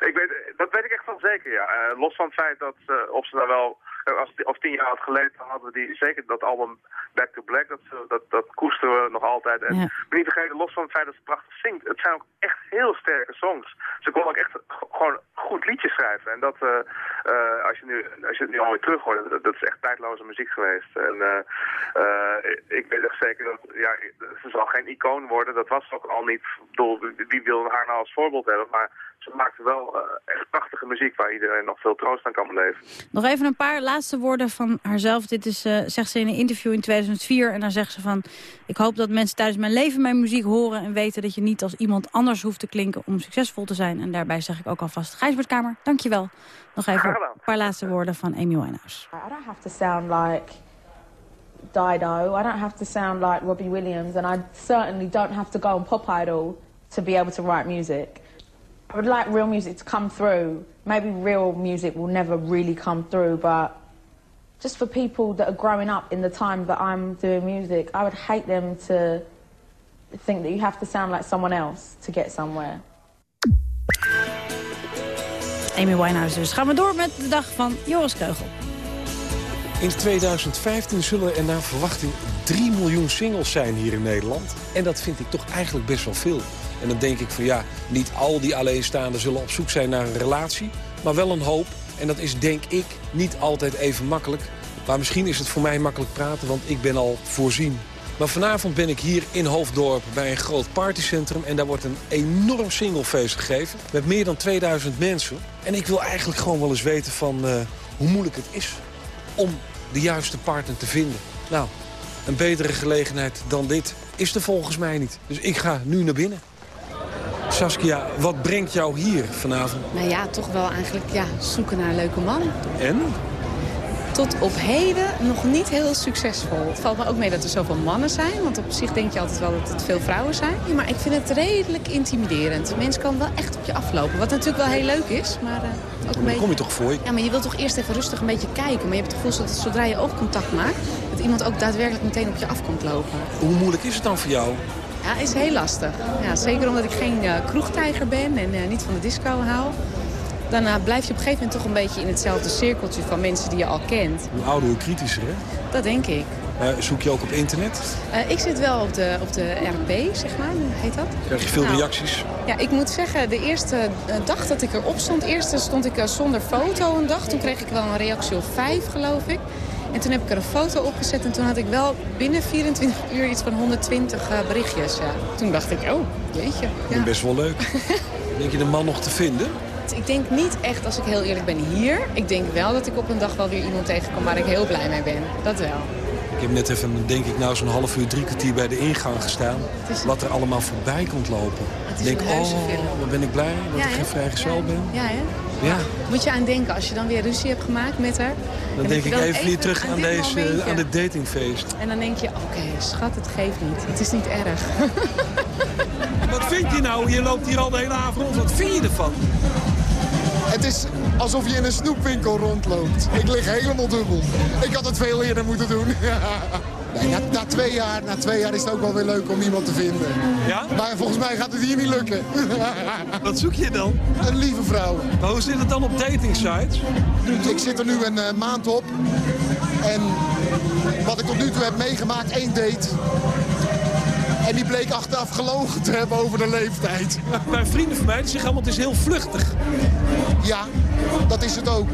Ik weet, dat weet ik echt van zeker, ja. Uh, los van het feit dat uh, of ze daar wel als, tien jaar had geleden, dan hadden we die, zeker dat album Back to Black, dat, dat, dat koesteren we nog altijd. En ja. niet vergeten, los van het feit dat ze prachtig zingt, het zijn ook echt heel sterke songs. Ze kon ook echt gewoon goed liedjes schrijven. En dat, uh, uh, als, je nu, als je het nu alweer terug hoort, dat, dat is echt tijdloze muziek geweest. En uh, ik weet echt zeker dat, ja, ze zal geen icoon worden, dat was ook al niet. Ik bedoel, wie wil haar nou als voorbeeld hebben, maar ze maakte wel uh, echt prachtige muziek waar iedereen nog veel troost aan kan beleven. Nog even een paar laatste woorden van haarzelf. Dit is, uh, zegt ze in een interview in 2004 en dan zegt ze van... ik hoop dat mensen tijdens mijn leven mijn muziek horen en weten dat je niet als iemand anders hoeft te klinken om succesvol te zijn. En daarbij zeg ik ook alvast Gijsbertkamer, dankjewel. Nog even een paar laatste woorden van Amy Winehouse. I don't have to sound like Dido. I don't have to sound like Robbie Williams. And I certainly don't have to go on Pop Idol to be able to write music. I would like real music to come through. Maybe real music will never really come through, but just for people that are growing up in the time that I'm doing music, I would hate them to think that you have to sound like someone else to get somewhere. Amy Winehouse dus. Gaan we door met de dag van Joris Keugel. In 2015 zullen er naar verwachting 3 miljoen singles zijn hier in Nederland. En dat vind ik toch eigenlijk best wel veel. En dan denk ik van ja, niet al die alleenstaanden zullen op zoek zijn naar een relatie. Maar wel een hoop. En dat is denk ik niet altijd even makkelijk. Maar misschien is het voor mij makkelijk praten, want ik ben al voorzien. Maar vanavond ben ik hier in Hoofddorp bij een groot partycentrum... en daar wordt een enorm singlefeest gegeven met meer dan 2000 mensen. En ik wil eigenlijk gewoon wel eens weten van uh, hoe moeilijk het is om de juiste partner te vinden. Nou, een betere gelegenheid dan dit is er volgens mij niet. Dus ik ga nu naar binnen. Saskia, wat brengt jou hier vanavond? Nou ja, toch wel eigenlijk ja, zoeken naar een leuke man. En? Tot op heden nog niet heel succesvol. Het valt me ook mee dat er zoveel mannen zijn. Want op zich denk je altijd wel dat het veel vrouwen zijn. Ja, maar ik vind het redelijk intimiderend. Mensen komen wel echt op je aflopen. Wat natuurlijk wel heel leuk is. Maar, uh, ook een beetje... kom je toch voor? Ja, maar je wilt toch eerst even rustig een beetje kijken. Maar je hebt het gevoel dat zodra je oogcontact maakt... dat iemand ook daadwerkelijk meteen op je af komt lopen. Hoe moeilijk is het dan voor jou? Ja, is heel lastig. Ja, zeker omdat ik geen uh, kroegtijger ben en uh, niet van de disco hou. Dan uh, blijf je op een gegeven moment toch een beetje in hetzelfde cirkeltje van mensen die je al kent. Hoe ouder, hoe kritischer, hè? Dat denk ik. zoek je ook op internet? ik zit wel op de, op de RP, zeg maar. Hoe heet dat? Krijg je veel nou, reacties? Ja, ik moet zeggen, de eerste dag dat ik erop stond... eerst stond ik zonder foto een dag. Toen kreeg ik wel een reactie op vijf, geloof ik. En toen heb ik er een foto opgezet en toen had ik wel binnen 24 uur iets van 120 uh, berichtjes. Ja. Toen dacht ik, oh, jeetje. Ja. Best wel leuk. [laughs] denk je de man nog te vinden? Ik denk niet echt, als ik heel eerlijk ben, hier. Ik denk wel dat ik op een dag wel weer iemand tegenkom waar ik heel blij mee ben. Dat wel. Ik heb net even, denk ik, nou zo'n half uur, drie kwartier bij de ingang gestaan. Wat er allemaal voorbij komt lopen. Het is denk, oh, wat ben ik blij dat ja, ik geen vrijgezel ja. ben. Ja, hè? Ja. Moet je aan denken, als je dan weer ruzie hebt gemaakt met haar... Dan, denk ik even, even weer terug aan, aan deze, momentje. aan dit datingfeest. En dan denk je, oké, okay, schat, het geeft niet. Het is niet erg. [laughs] Wat vind je nou? Je loopt hier al de hele avond rond. Wat vind je ervan? Het is alsof je in een snoepwinkel rondloopt. Ik lig helemaal dubbel. Ik had het veel eerder moeten doen. [laughs] Nee, na, na, twee jaar, na twee jaar is het ook wel weer leuk om iemand te vinden. Ja? Maar volgens mij gaat het hier niet lukken. [laughs] Wat zoek je dan? Een lieve vrouw. Maar hoe zit het dan op dating sites? Ik zit er nu een uh, maand op. En wat ik tot nu toe heb meegemaakt, één date. Bleek achteraf gelogen te hebben over de leeftijd. Mijn vrienden van mij zeggen allemaal, het is heel vluchtig. Ja, dat is het ook.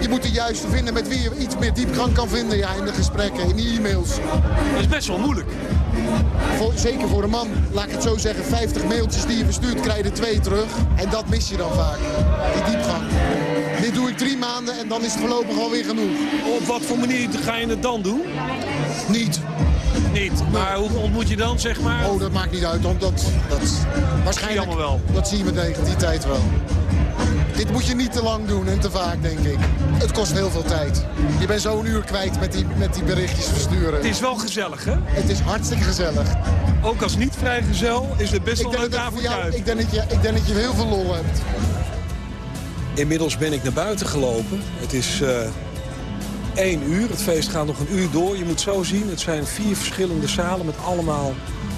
Je moet de juiste vinden met wie je iets meer diepgang kan vinden ja, in de gesprekken, in die e-mails. Dat is best wel moeilijk. Voor, zeker voor een man, laat ik het zo zeggen, 50 mailtjes die je verstuurt, krijg je er twee terug. En dat mis je dan vaak, die diepgang. Dit doe ik drie maanden en dan is het voorlopig alweer genoeg. Op wat voor manier ga je het dan doen? Niet. Niet, maar hoe ontmoet je dan, zeg maar? Oh, dat maakt niet uit, want dat, dat waarschijnlijk... Dat wel. Dat zie je me tegen die tijd wel. Dit moet je niet te lang doen en te vaak, denk ik. Het kost heel veel tijd. Je bent zo een uur kwijt met die, met die berichtjes versturen. Het is wel gezellig, hè? Het is hartstikke gezellig. Ook als niet-vrijgezel is het best wel een leuk avondje uit. Ik denk, dat je, ik denk dat je heel veel lol hebt. Inmiddels ben ik naar buiten gelopen. Het is uh, één uur. Het feest gaat nog een uur door. Je moet zo zien, het zijn vier verschillende zalen met allemaal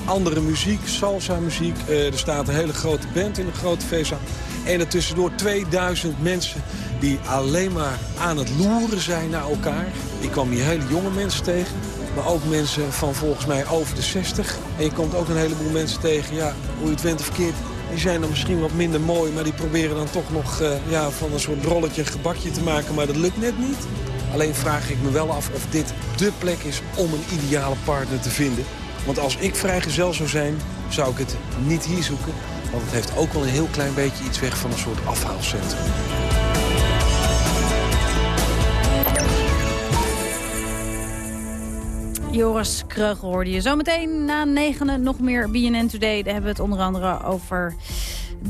andere muziek, salsa muziek. Uh, er staat een hele grote band in een grote feestzaal. En er tussendoor 2000 mensen die alleen maar aan het loeren zijn naar elkaar. Ik kwam hier hele jonge mensen tegen. Maar ook mensen van volgens mij over de 60. En je komt ook een heleboel mensen tegen, ja, hoe je het went of verkeerd... die zijn dan misschien wat minder mooi... maar die proberen dan toch nog uh, ja, van een soort brolletje een gebakje te maken... maar dat lukt net niet. Alleen vraag ik me wel af of dit dé plek is om een ideale partner te vinden. Want als ik vrijgezel zou zijn, zou ik het niet hier zoeken. Want het heeft ook wel een heel klein beetje iets weg van een soort afhaalcentrum. Joris Kreugel hoorde je. Zometeen na negenen nog meer BNN Today. Daar hebben we het onder andere over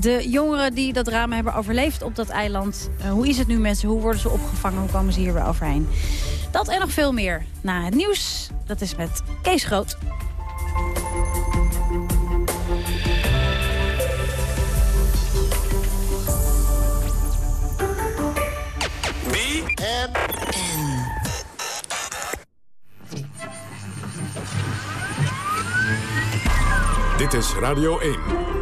de jongeren die dat drama hebben overleefd op dat eiland. Uh, hoe is het nu met ze? Hoe worden ze opgevangen? Hoe komen ze hier weer overheen? Dat en nog veel meer na het nieuws. Dat is met Kees Groot. Dit is Radio 1.